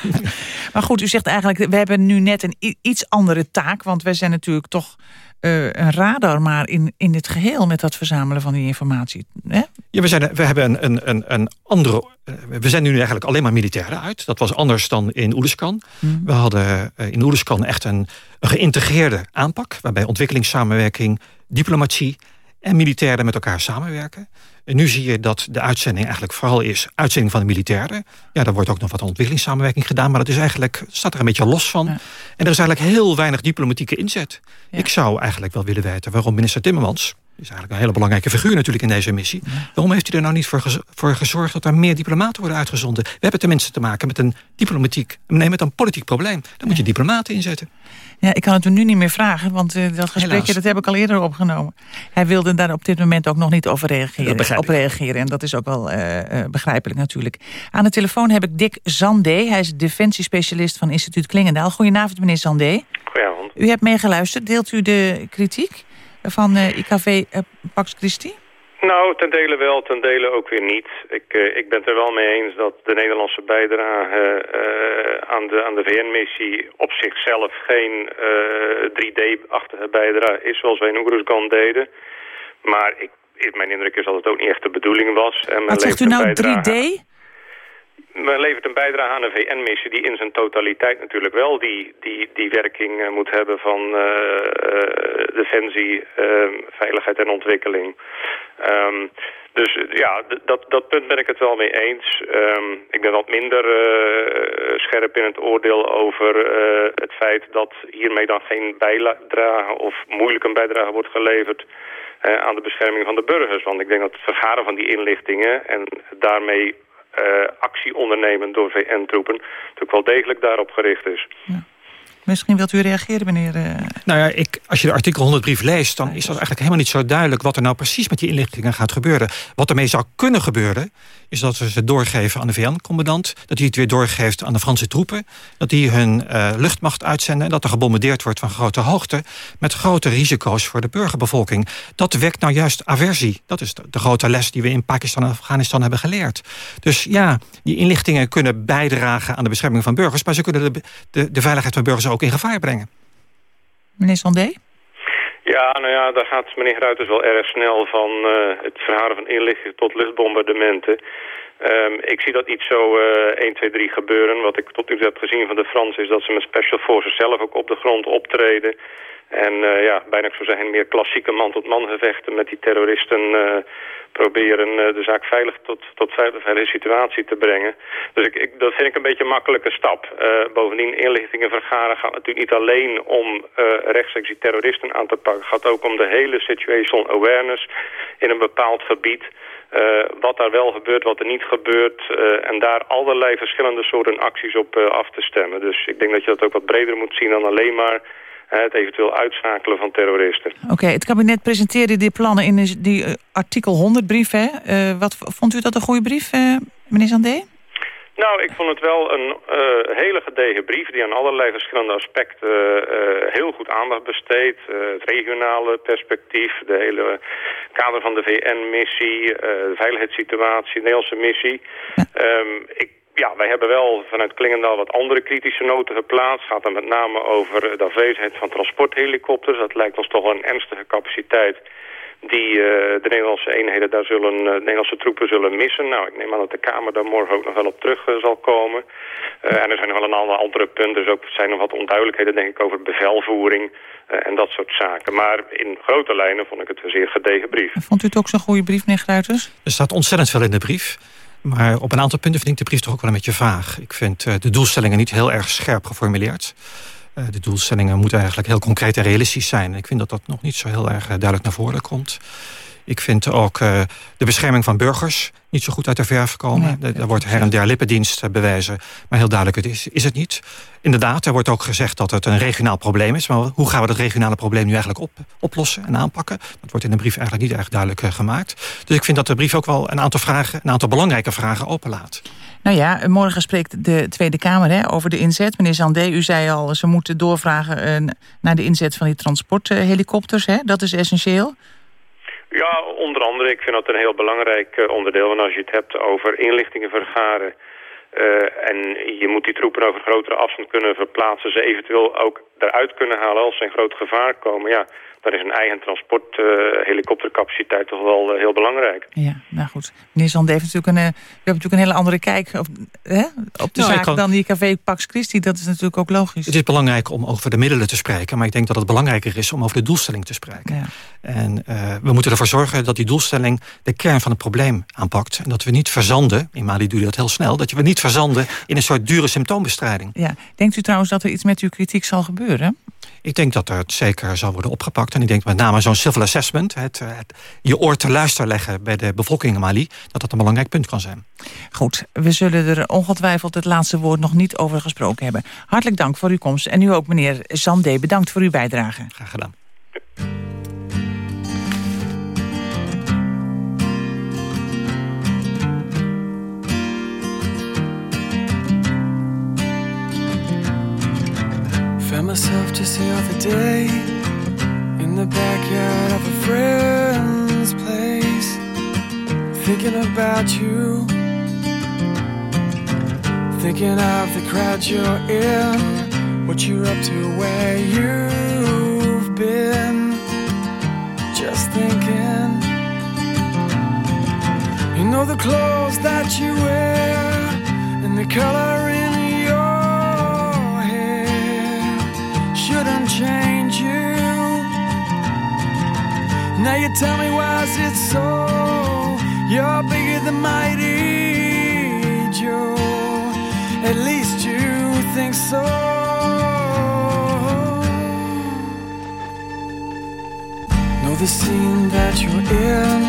maar goed, u zegt eigenlijk, we hebben nu net een iets andere taak... want wij zijn natuurlijk toch uh, een radar maar in, in het geheel met dat verzamelen van die informatie. Hè? Ja, we, zijn, we hebben een, een, een andere... We zijn nu eigenlijk alleen maar militairen uit. Dat was anders dan in Oeliskan. Mm. We hadden in Oeliskan echt een, een geïntegreerde aanpak... waarbij ontwikkelingssamenwerking, diplomatie en militairen met elkaar samenwerken. En nu zie je dat de uitzending eigenlijk vooral is uitzending van de militairen. Ja, daar wordt ook nog wat ontwikkelingssamenwerking gedaan, maar dat is eigenlijk, staat er een beetje los van. Ja. En er is eigenlijk heel weinig diplomatieke inzet. Ja. Ik zou eigenlijk wel willen weten waarom minister Timmermans is eigenlijk een hele belangrijke figuur natuurlijk in deze missie. Waarom heeft u er nou niet voor, voor, gezorgd dat er meer diplomaten worden uitgezonden? We hebben tenminste te maken met een diplomatiek, nee, met een politiek probleem. Dan moet je diplomaten inzetten. Ja, ik kan het u nu niet meer vragen, want uh, dat gesprekje dat heb ik al eerder opgenomen. Hij wilde daar op dit moment ook nog niet over reageren, op reageren. En dat is ook wel uh, uh, begrijpelijk natuurlijk. Aan de telefoon heb ik Dick Zandé. Hij is defensiespecialist van instituut Klingendaal. Goedenavond, meneer Zandé. Goedenavond. U hebt meegeluisterd. Deelt u de kritiek van IKV Pax Christi? Nou, ten dele wel, ten dele ook weer niet. Ik, uh, ik ben het er wel mee eens dat de Nederlandse bijdrage uh, aan de, aan de VN-missie op zichzelf geen uh, 3D-achtige bijdrage is zoals wij in Oegrusgan deden. Maar ik, mijn indruk is dat het ook niet echt de bedoeling was. En Wat zegt u nou, bijdrage... 3D? Men levert een bijdrage aan een VN-missie die in zijn totaliteit natuurlijk wel die, die, die werking uh, moet hebben van uh, uh, defensie, ehm, veiligheid en ontwikkeling. Um, dus ja, dat, dat punt ben ik het wel mee eens. Um, ik ben wat minder scherp in het oordeel over het feit dat hiermee dan geen bijdrage of moeilijk een bijdrage wordt geleverd aan de bescherming van de burgers. Want ik denk dat het vergaren van die inlichtingen en daarmee actie ondernemen door VN-troepen... natuurlijk wel degelijk daarop gericht is. Ja. Misschien wilt u reageren, meneer... Uh... Nou ja, ik, als je de artikel 100 brief leest... dan is dat eigenlijk helemaal niet zo duidelijk... wat er nou precies met die inlichtingen gaat gebeuren. Wat ermee zou kunnen gebeuren... is dat ze ze doorgeven aan de VN-commandant... dat hij het weer doorgeeft aan de Franse troepen... dat die hun uh, luchtmacht uitzenden... en dat er gebombardeerd wordt van grote hoogte... met grote risico's voor de burgerbevolking. Dat wekt nou juist aversie. Dat is de, grote les die we in Pakistan en Afghanistan hebben geleerd. Dus ja, die inlichtingen kunnen bijdragen aan de bescherming van burgers... maar ze kunnen de, de, de veiligheid van burgers ook in gevaar brengen. Meneer Sandé? Ja, nou ja, daar gaat meneer Ruiters wel erg snel van uh, het verharen van inlichtingen tot luchtbombardementen. Um, ik zie dat niet zo uh, 1, 2, 3 gebeuren. Wat ik tot nu toe heb gezien van de Fransen is dat ze met special forces zelf ook op de grond optreden. En uh, ja, bijna ik zou zeggen meer klassieke man-tot-man gevechten met die terroristen uh, proberen uh, de zaak veilig tot, tot veilige, situatie te brengen. Dus ik, ik, dat vind ik een beetje een makkelijke stap. bovendien inlichtingen vergaren gaat natuurlijk niet alleen om rechtstreeks terroristen aan te pakken. Het gaat ook om de hele situational awareness in een bepaald gebied. Wat daar wel gebeurt, wat er niet gebeurt. En daar allerlei verschillende soorten acties op af te stemmen. Dus ik denk dat je dat ook wat breder moet zien dan alleen maar het eventueel uitschakelen van terroristen. Oké, het kabinet presenteerde die plannen in die uh, artikel 100 brief. Hè? Uh, wat vond u dat een goede brief, uh, meneer Zandé? Nou, ik vond het wel een hele gedegen brief die aan allerlei verschillende aspecten heel goed aandacht besteedt. het regionale perspectief, de hele kader van de VN-missie, de veiligheidssituatie, de Nederlandse missie. Ja. Um, ik ja, wij hebben wel vanuit Klingendaal wat andere kritische noten geplaatst. Het gaat dan met name over de afwezigheid van transporthelikopters. Dat lijkt ons toch wel een ernstige capaciteit die uh, de Nederlandse eenheden daar zullen, uh, de Nederlandse troepen zullen missen. Nou, ik neem aan dat de Kamer daar morgen ook nog wel op terug uh, zal komen. en er zijn nog wel een aantal andere punten, dus ook zijn nog wat onduidelijkheden denk ik over bevelvoering en dat soort zaken. Maar in grote lijnen vond ik het een zeer gedegen brief. Vond u het ook zo'n goede brief, meneer Gruiters? Er staat ontzettend veel in de brief. Maar op een aantal punten vind ik de brief toch ook wel een beetje vaag. Ik vind uh, de doelstellingen niet heel erg scherp geformuleerd. Uh, de doelstellingen moeten eigenlijk heel concreet en realistisch zijn. Ik vind dat dat nog niet zo heel erg uh, duidelijk naar voren komt. Ik vind ook de bescherming van burgers niet zo goed uit de verf komen. Nee, er wordt her en der lippendienst bewijzen. Maar heel duidelijk is, is het niet. Inderdaad, er wordt ook gezegd dat het een regionaal probleem is. Maar hoe gaan we dat regionale probleem nu eigenlijk op, oplossen en aanpakken? Dat wordt in de brief eigenlijk niet erg duidelijk uh, gemaakt. Dus ik vind dat de brief ook wel een aantal vragen, een aantal belangrijke vragen openlaat. Nou ja, morgen spreekt de Tweede Kamer hè, over de inzet. Meneer Zandé, u zei al, ze moeten doorvragen uh, naar de inzet van die transporthelikopters. Hè? Dat is essentieel. Ja, onder andere. Ik vind dat een heel belangrijk uh, onderdeel. Want als je het hebt over inlichtingen vergaren... Uh, en je moet die troepen over grotere afstand kunnen verplaatsen... ze eventueel ook eruit kunnen halen als ze in groot gevaar komen... ja, dan is een eigen transport uh, helikoptercapaciteit toch wel heel belangrijk. Ja, nou goed. Meneer Zand heeft natuurlijk een, hebt natuurlijk een hele andere kijk op, hè, op de nou, zaak kan... dan die KV Pax Christi. Dat is natuurlijk ook logisch. Het is belangrijk om over de middelen te spreken. Maar ik denk dat het belangrijker is om over de doelstelling te spreken. Ja. En we moeten ervoor zorgen dat die doelstelling de kern van het probleem aanpakt. En dat we niet verzanden, in Mali doe je dat heel snel... dat we niet verzanden in een soort dure symptoombestrijding. Ja. Denkt u trouwens dat er iets met uw kritiek zal gebeuren? Ik denk dat het zeker zal worden opgepakt. En ik denk met name zo'n civil assessment... Het, het, je oor te luisteren leggen bij de bevolking in Mali... dat dat een belangrijk punt kan zijn. Goed, we zullen er ongetwijfeld het laatste woord nog niet over gesproken hebben. Hartelijk dank voor uw komst. En u ook, meneer Zandé, bedankt voor uw bijdrage. Graag gedaan. Found myself just the other day in the backyard of a friend's place, thinking about you, thinking of the crowd you're in, what you're up to, where you've been. Just thinking, you know the clothes that you wear and the color in your hair shouldn't change you. Now you tell me why is it so? You're bigger than mighty. At least you think so. Know the scene that you're in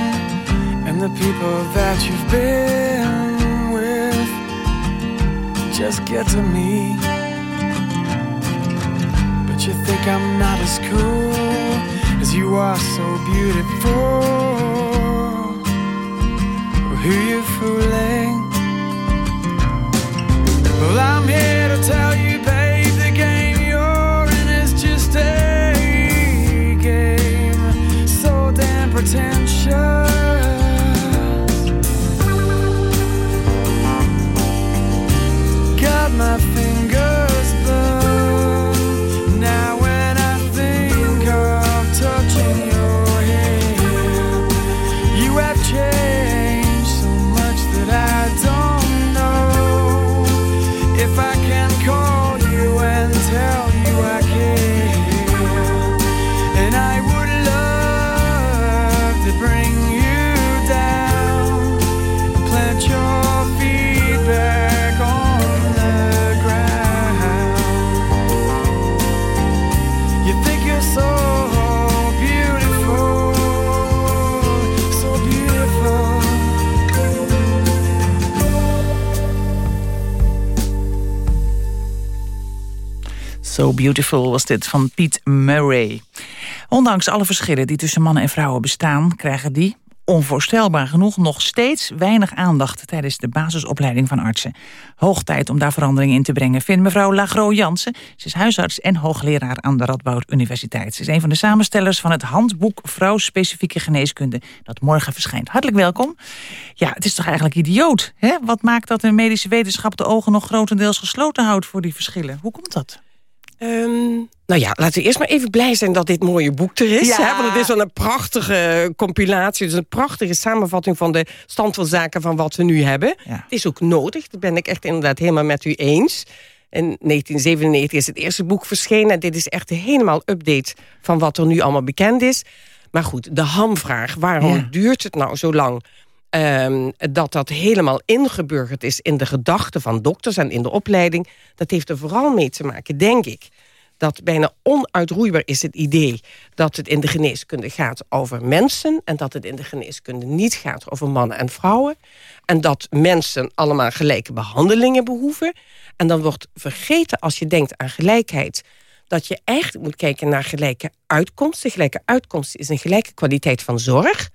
and the people that you've been with. Just get to me. But you think I'm not as cool as you are so beautiful. Who you fooling? Well, I'm here to tell you, So Beautiful was dit van Piet Murray. Ondanks alle verschillen die tussen mannen en vrouwen bestaan... krijgen die, onvoorstelbaar genoeg, nog steeds weinig aandacht... tijdens de basisopleiding van artsen. Hoog tijd om daar verandering in te brengen... vindt mevrouw Lagro Jansen. Ze is huisarts en hoogleraar aan de Radboud Universiteit. Ze is een van de samenstellers van het handboek Vrouwspecifieke Geneeskunde... dat morgen verschijnt. Hartelijk welkom. Ja, het is toch eigenlijk idioot, hè? Wat maakt dat de medische wetenschap de ogen nog grotendeels gesloten houdt... voor die verschillen? Hoe komt dat? Ehm, nou ja, laten we eerst maar even blij zijn dat dit mooie boek er is. Ja. Hè? Want het is wel een prachtige compilatie. Dus een prachtige samenvatting van de stand van zaken van wat we nu hebben. Het is ook nodig, dat ben ik echt inderdaad helemaal met u eens. In 1997 is het eerste boek verschenen. En dit is echt helemaal update van wat er nu allemaal bekend is. Maar goed, de hamvraag. Waarom Ja. duurt het nou zo lang... ehm, dat dat helemaal ingeburgerd is in de gedachten van dokters en in de opleiding. Dat heeft er vooral mee te maken, denk ik, dat bijna onuitroeibaar is het idee dat het in de geneeskunde gaat over mensen en dat het in de geneeskunde niet gaat over mannen en vrouwen. En dat mensen allemaal gelijke behandelingen behoeven. En dan wordt vergeten als je denkt aan gelijkheid dat je eigenlijk moet kijken naar gelijke uitkomsten. Gelijke uitkomsten is een gelijke kwaliteit van zorg.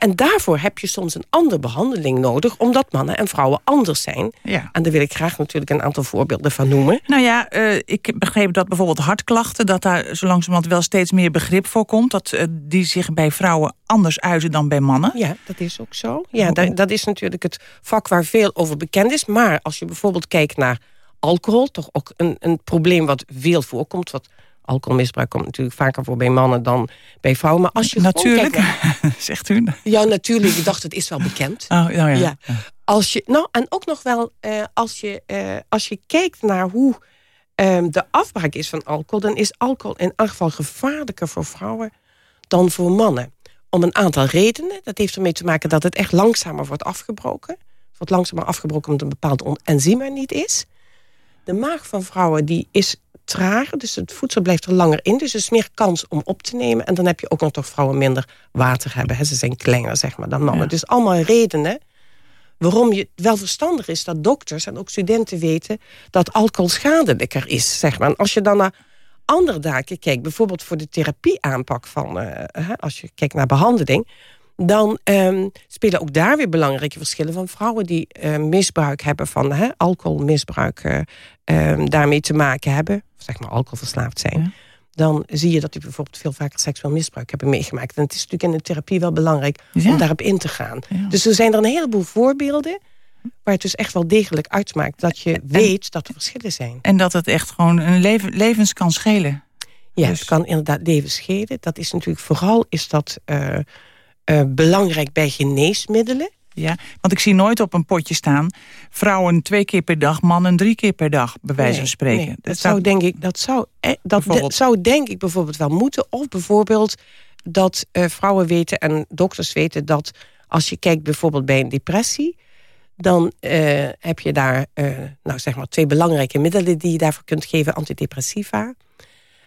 En daarvoor heb je soms een andere behandeling nodig... omdat mannen en vrouwen anders zijn. Ja. En daar wil ik graag natuurlijk een aantal voorbeelden van noemen. Nou ja, eh, ik begreep dat bijvoorbeeld hartklachten... dat daar zo langzamerhand wel steeds meer begrip voor komt... dat eh, die zich bij vrouwen anders uiten dan bij mannen. Ja, dat is ook zo. Ja, dat, dat is natuurlijk het vak waar veel over bekend is. Maar als je bijvoorbeeld kijkt naar alcohol... toch ook een, een probleem wat veel voorkomt... wat alcoholmisbruik komt natuurlijk vaker voor bij mannen dan bij vrouwen. Maar als je Natuurlijk, kijkt zegt u. Ja, natuurlijk. Ik dacht, het is wel bekend. Oh, nou ja. Ja. Als je, nou, en ook nog wel, eh, als, je, eh, als je kijkt naar hoe ehm, de afbraak is van alcohol... dan is alcohol in elk geval gevaarlijker voor vrouwen dan voor mannen. Om een aantal redenen. Dat heeft ermee te maken dat het echt langzamer wordt afgebroken. wordt langzamer afgebroken omdat een bepaald enzym er niet is. De maag van vrouwen die is trager, dus het voedsel blijft er langer in. Dus er is meer kans om op te nemen. En dan heb je ook nog toch vrouwen minder water hebben. Hè. Ze zijn kleiner zeg maar, dan mannen. Dus allemaal redenen waarom je wel verstandig is dat dokters en ook studenten weten... dat alcohol schadelijker is, zeg maar. En als je dan naar andere daken kijkt, bijvoorbeeld voor de therapieaanpak van... Uh, als je kijkt naar behandeling dan um, spelen ook daar weer belangrijke verschillen van vrouwen die uh, misbruik hebben van hè, alcoholmisbruik, uh, um, daarmee te maken hebben, zeg maar alcoholverslaafd zijn. Dan zie je dat die bijvoorbeeld veel vaker seksueel misbruik hebben meegemaakt. En het is natuurlijk in de therapie wel belangrijk om daarop in te gaan. Dus er zijn er een heleboel voorbeelden waar het dus echt wel degelijk uitmaakt dat je weet dat er verschillen zijn. En dat het echt gewoon een leven, levens kan schelen. Ja, dus... het kan inderdaad levens schelen. Dat is natuurlijk vooral is dat uh, uh, belangrijk bij geneesmiddelen. Ja, want ik zie nooit op een potje staan... vrouwen twee keer per dag, mannen drie keer per dag, bij wijze van spreken. Nee, dat, zou, denk ik, dat, zou, eh, dat zou denk ik bijvoorbeeld wel moeten. Of bijvoorbeeld dat uh, vrouwen weten en dokters weten dat... als je kijkt bijvoorbeeld bij een depressie... dan uh, heb je daar nou zeg maar twee belangrijke middelen... die je daarvoor kunt geven, antidepressiva...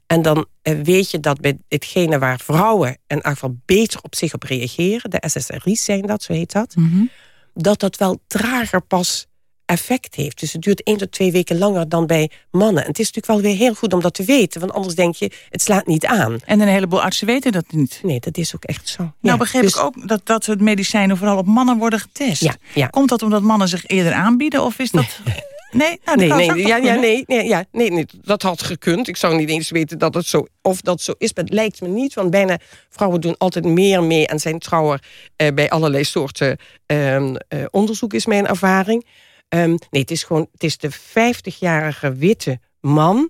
En dan eh, weet je dat bij hetgene waar vrouwen in ieder geval beter op zich op reageren... de SSRI's zijn dat, zo heet dat... Mhm. dat dat wel trager pas effect heeft. Dus het duurt één tot twee weken langer dan bij mannen. En het is natuurlijk wel weer heel goed om dat te weten... want anders denk je, het slaat niet aan. En een heleboel artsen weten dat niet. Nee, dat is ook echt zo. Nou begreep dus... ik ook dat dat soort medicijnen vooral op mannen worden getest. Ja, ja. Komt dat omdat mannen zich eerder aanbieden of is dat... Nee, nou, nee, nee, ja, ja, nee, nee, ja, nee, nee, dat had gekund. Ik zou niet eens weten dat het zo, of dat zo is. Maar het lijkt me niet, want bijna vrouwen doen altijd meer mee... en zijn trouwer eh, bij allerlei soorten eh, onderzoek, is mijn ervaring. Um, nee, het is gewoon het is de 50-jarige witte man.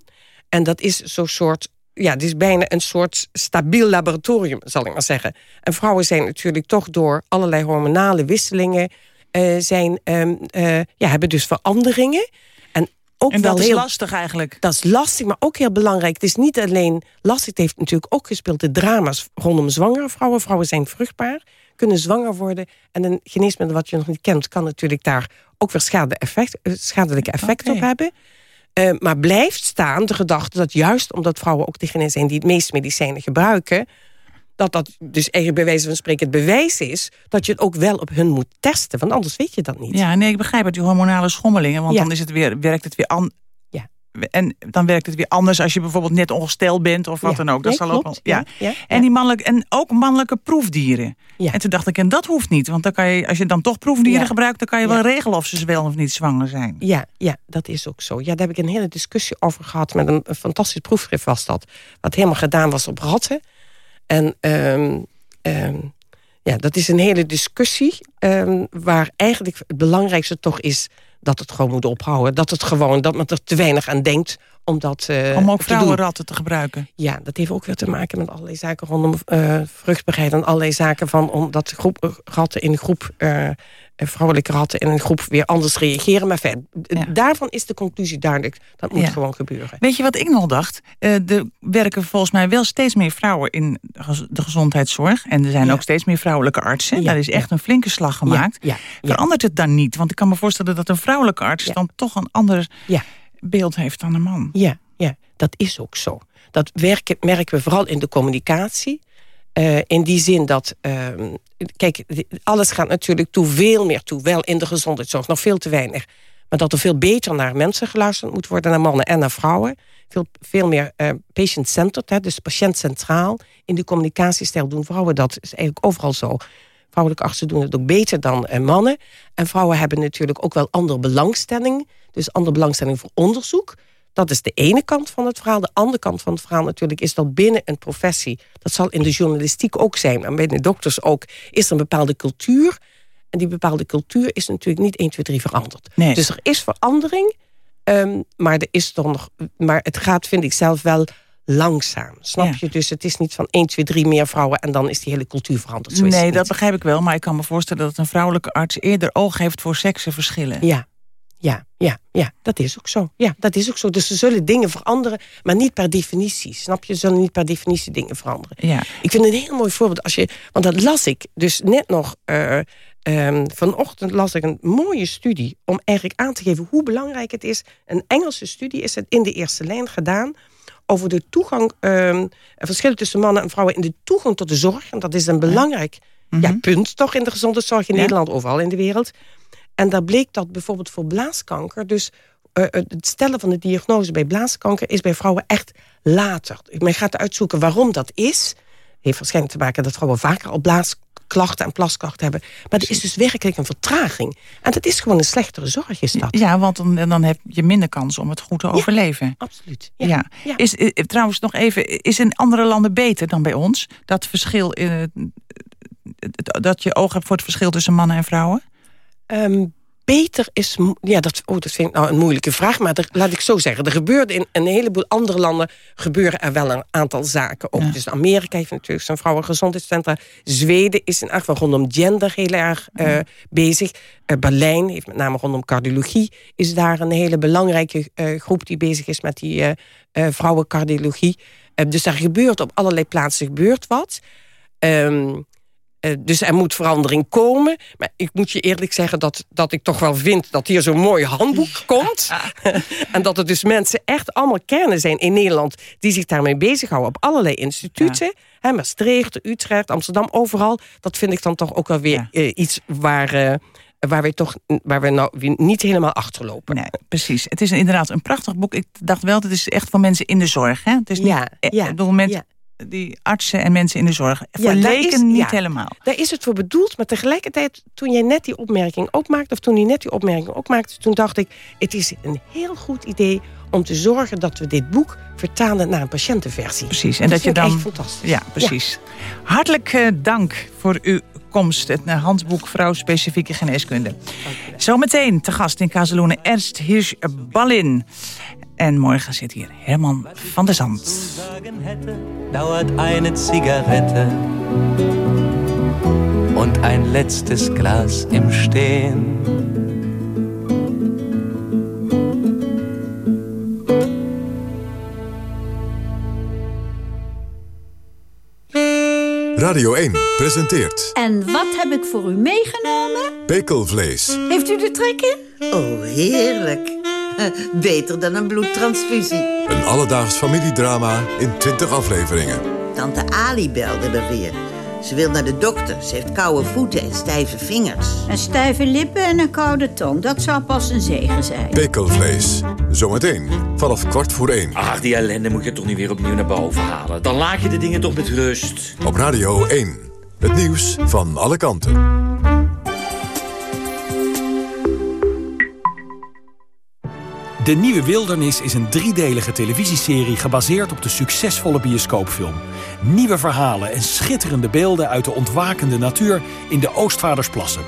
En dat is zo'n soort ja, het is bijna een soort stabiel laboratorium, zal ik maar zeggen. En vrouwen zijn natuurlijk toch door allerlei hormonale wisselingen... Uh, zijn, um, uh, ja, hebben dus veranderingen. En, ook en dat is heel, lastig eigenlijk. Dat is lastig, maar ook heel belangrijk. Het is niet alleen lastig, het heeft natuurlijk ook gespeeld... de drama's rondom zwangere vrouwen. Vrouwen zijn vruchtbaar, kunnen zwanger worden... en een geneesmiddel wat je nog niet kent... kan natuurlijk daar ook weer schade effect, eh, schadelijke effecten okay. op hebben... Uh, maar blijft staan de gedachte dat juist omdat vrouwen ook degene zijn... die het meest medicijnen gebruiken dat dat dus eigenlijk bij wijze van spreken het bewijs is... dat je het ook wel op hun moet testen, want anders weet je dat niet. Ja, nee, ik begrijp het, die hormonale schommelingen... want ja. dan is het weer, werkt het weer aan... Ja. En dan werkt het weer anders als je bijvoorbeeld net ongesteld bent of wat ja. dan ook. Dat nee, zal klopt. ook wel, ja. Ja. En, die mannelijke, en ook mannelijke proefdieren. Ja. En toen dacht ik, en dat hoeft niet. Want dan kan je, als je dan toch proefdieren gebruikt... dan kan je wel regelen of ze wel of niet zwanger zijn. Ja, ja, dat is ook zo. Ja, daar heb ik een hele discussie over gehad... met een, een fantastisch proefschrift was dat. Wat helemaal gedaan was op ratten. En um, um, ja, dat is een hele discussie... Um, waar eigenlijk het belangrijkste toch is dat het gewoon moet ophouden. Dat het gewoon, dat men er te weinig aan denkt om dat uh, Om ook te vrouwenratten te gebruiken. Ja, dat heeft ook weer te maken met allerlei zaken rondom uh, vruchtbaarheid... en allerlei zaken van omdat groep, ratten in groep... Uh, vrouwelijke ratten in een groep weer anders reageren. Maar verder, ja. daarvan is de conclusie duidelijk. Dat moet ja. gewoon gebeuren. Weet je wat ik nog dacht? Uh, er werken volgens mij wel steeds meer vrouwen in de gezondheidszorg. En er zijn ja. ook steeds meer vrouwelijke artsen. Daar is echt een flinke slag gemaakt. Verandert het dan niet? Want ik kan me voorstellen dat een vrouwelijke arts... dan toch een ander beeld heeft dan een man. Ja, ja, dat is ook zo. Dat werken, merken we vooral in de communicatie... Uh, in die zin dat, uh, kijk, alles gaat natuurlijk toe, veel meer toe. Wel in de gezondheidszorg, nog veel te weinig. Maar dat er veel beter naar mensen geluisterd moet worden, naar mannen en naar vrouwen. Veel, veel meer uh, patient-centered, dus patiënt centraal. In de communicatiestijl doen vrouwen dat, is eigenlijk overal zo. Vrouwelijke artsen doen het ook beter dan mannen. En vrouwen hebben natuurlijk ook wel andere belangstelling. Dus andere belangstelling voor onderzoek. Dat is de ene kant van het verhaal. De andere kant van het verhaal natuurlijk is dat binnen een professie... dat zal in de journalistiek ook zijn, en bij de dokters ook... is er een bepaalde cultuur. En die bepaalde cultuur is natuurlijk niet 1, 2, 3 veranderd. Nee. Dus er is verandering, um, maar, er is toch nog, maar het gaat, vind ik zelf, wel langzaam. Snap ja. je? Dus het is niet van 1, 2, 3 meer vrouwen... en dan is die hele cultuur veranderd. Zo nee, dat begrijp ik wel. Maar ik kan me voorstellen dat een vrouwelijke arts... eerder oog heeft voor seksenverschillen. Ja, ja, ja, ja, dat is ook zo. Ja, dat is ook zo. Dus ze zullen dingen veranderen, maar niet per definitie. Snap je? Ze zullen niet per definitie dingen veranderen. Ja. Ik vind een heel mooi voorbeeld. Als je, want dat las ik dus net nog uh, Um, vanochtend las ik een mooie studie om eigenlijk aan te geven hoe belangrijk het is. Een Engelse studie is het in de eerste lijn gedaan over de toegang, um, verschillen tussen mannen en vrouwen in de toegang tot de zorg. En dat is een belangrijk ja, mhm. punt toch in de gezondheidszorg in Nederland, overal in de wereld. En daar bleek dat bijvoorbeeld voor blaaskanker, dus uh, het stellen van de diagnose bij blaaskanker is bij vrouwen echt later. Men gaat uitzoeken waarom dat is. Heeft waarschijnlijk te maken dat vrouwen vaker al blaasklachten en plasklachten hebben. Maar er is dus werkelijk een vertraging. En dat is gewoon een slechtere zorg, is dat. Ja, want dan, dan heb je minder kans om het goed te overleven. Absoluut. Ja. ja. Is, trouwens nog even, is in andere landen beter dan bij ons? Dat verschil, in, dat je oog hebt voor het verschil tussen mannen en vrouwen? Um, beter is... Ja, dat, oh, dat vind ik nou een moeilijke vraag. Maar er, laat ik zo zeggen. Er gebeurde in een heleboel andere landen... gebeuren er wel een aantal zaken. Ook dus Amerika heeft natuurlijk zijn vrouwengezondheidscentra. Zweden is in elk geval rondom gender heel erg uh, bezig. Uh, Berlijn heeft met name rondom cardiologie... is daar een hele belangrijke uh, groep die bezig is met die vrouwencardiologie. dus daar gebeurt op allerlei plaatsen gebeurt wat... Um, eh, dus er moet verandering komen. Maar ik moet je eerlijk zeggen dat, dat ik toch wel vind... dat hier zo'n mooi handboek komt. en dat er dus mensen echt allemaal kernen zijn in Nederland... die zich daarmee bezighouden op allerlei instituten. Ja. Maastricht, Utrecht, Amsterdam, overal. Dat vind ik dan toch ook wel weer eh, iets waar... Uh, waar we toch waar we nou niet helemaal achterlopen. Nee, precies. Het is inderdaad een prachtig boek. Ik dacht wel, het is echt voor mensen in de zorg. Hè? Het is niet, ja, ja, ik bedoel, mensen, die artsen en mensen in de zorg verleken niet helemaal. Daar is het voor bedoeld, maar tegelijkertijd... toen jij net die opmerking ook maakte... of toen je net die opmerking ook maakte... toen dacht ik, het is een heel goed idee om te zorgen dat we dit boek vertalen naar een patiëntenversie. Precies. En dat, je dan. fantastisch. Ja, precies. Hartelijk uh, dank voor uw komst. Het handboek Vrouw Specifieke Geneeskunde. Zometeen te gast in Kazeloenen Ernst Hirsch Ballin. En morgen zit hier Herman van der Zand. dauert eine Zigarette und ein letztes Glas im Stehen. Radio 1 presenteert... En wat heb ik voor u meegenomen? Pekelvlees. Heeft u de trek in? Oh, heerlijk. Beter dan een bloedtransfusie. Een alledaags familiedrama in 20 afleveringen. Tante Ali belde er weer. Ze wil naar de dokter. Ze heeft koude voeten en stijve vingers. En stijve lippen en een koude tong. Dat zou pas een zegen zijn. Pekelvlees. Zometeen. Vanaf kwart voor één. Ach, die ellende moet je toch niet weer opnieuw naar boven halen. Dan laat je de dingen toch met rust. Op Radio 1. Het nieuws van alle kanten. De Nieuwe Wildernis is een driedelige televisieserie gebaseerd op de succesvolle bioscoopfilm. Nieuwe verhalen en schitterende beelden uit de ontwakende natuur in de Oostvaardersplassen.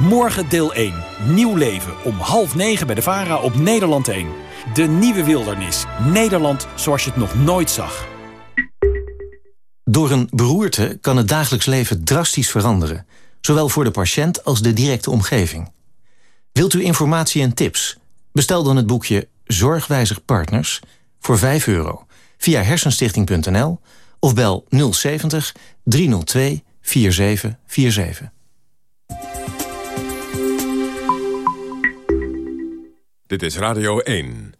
Morgen deel 1. Nieuw leven om half negen bij de VARA op Nederland 1. De Nieuwe Wildernis. Nederland zoals je het nog nooit zag. Door een beroerte kan het dagelijks leven drastisch veranderen. Zowel voor de patiënt als de directe omgeving. Wilt u informatie en tips... Bestel dan het boekje Zorgwijzig Partners voor 5 euro via hersenstichting.nl of bel 070 302 4747. Dit is Radio 1.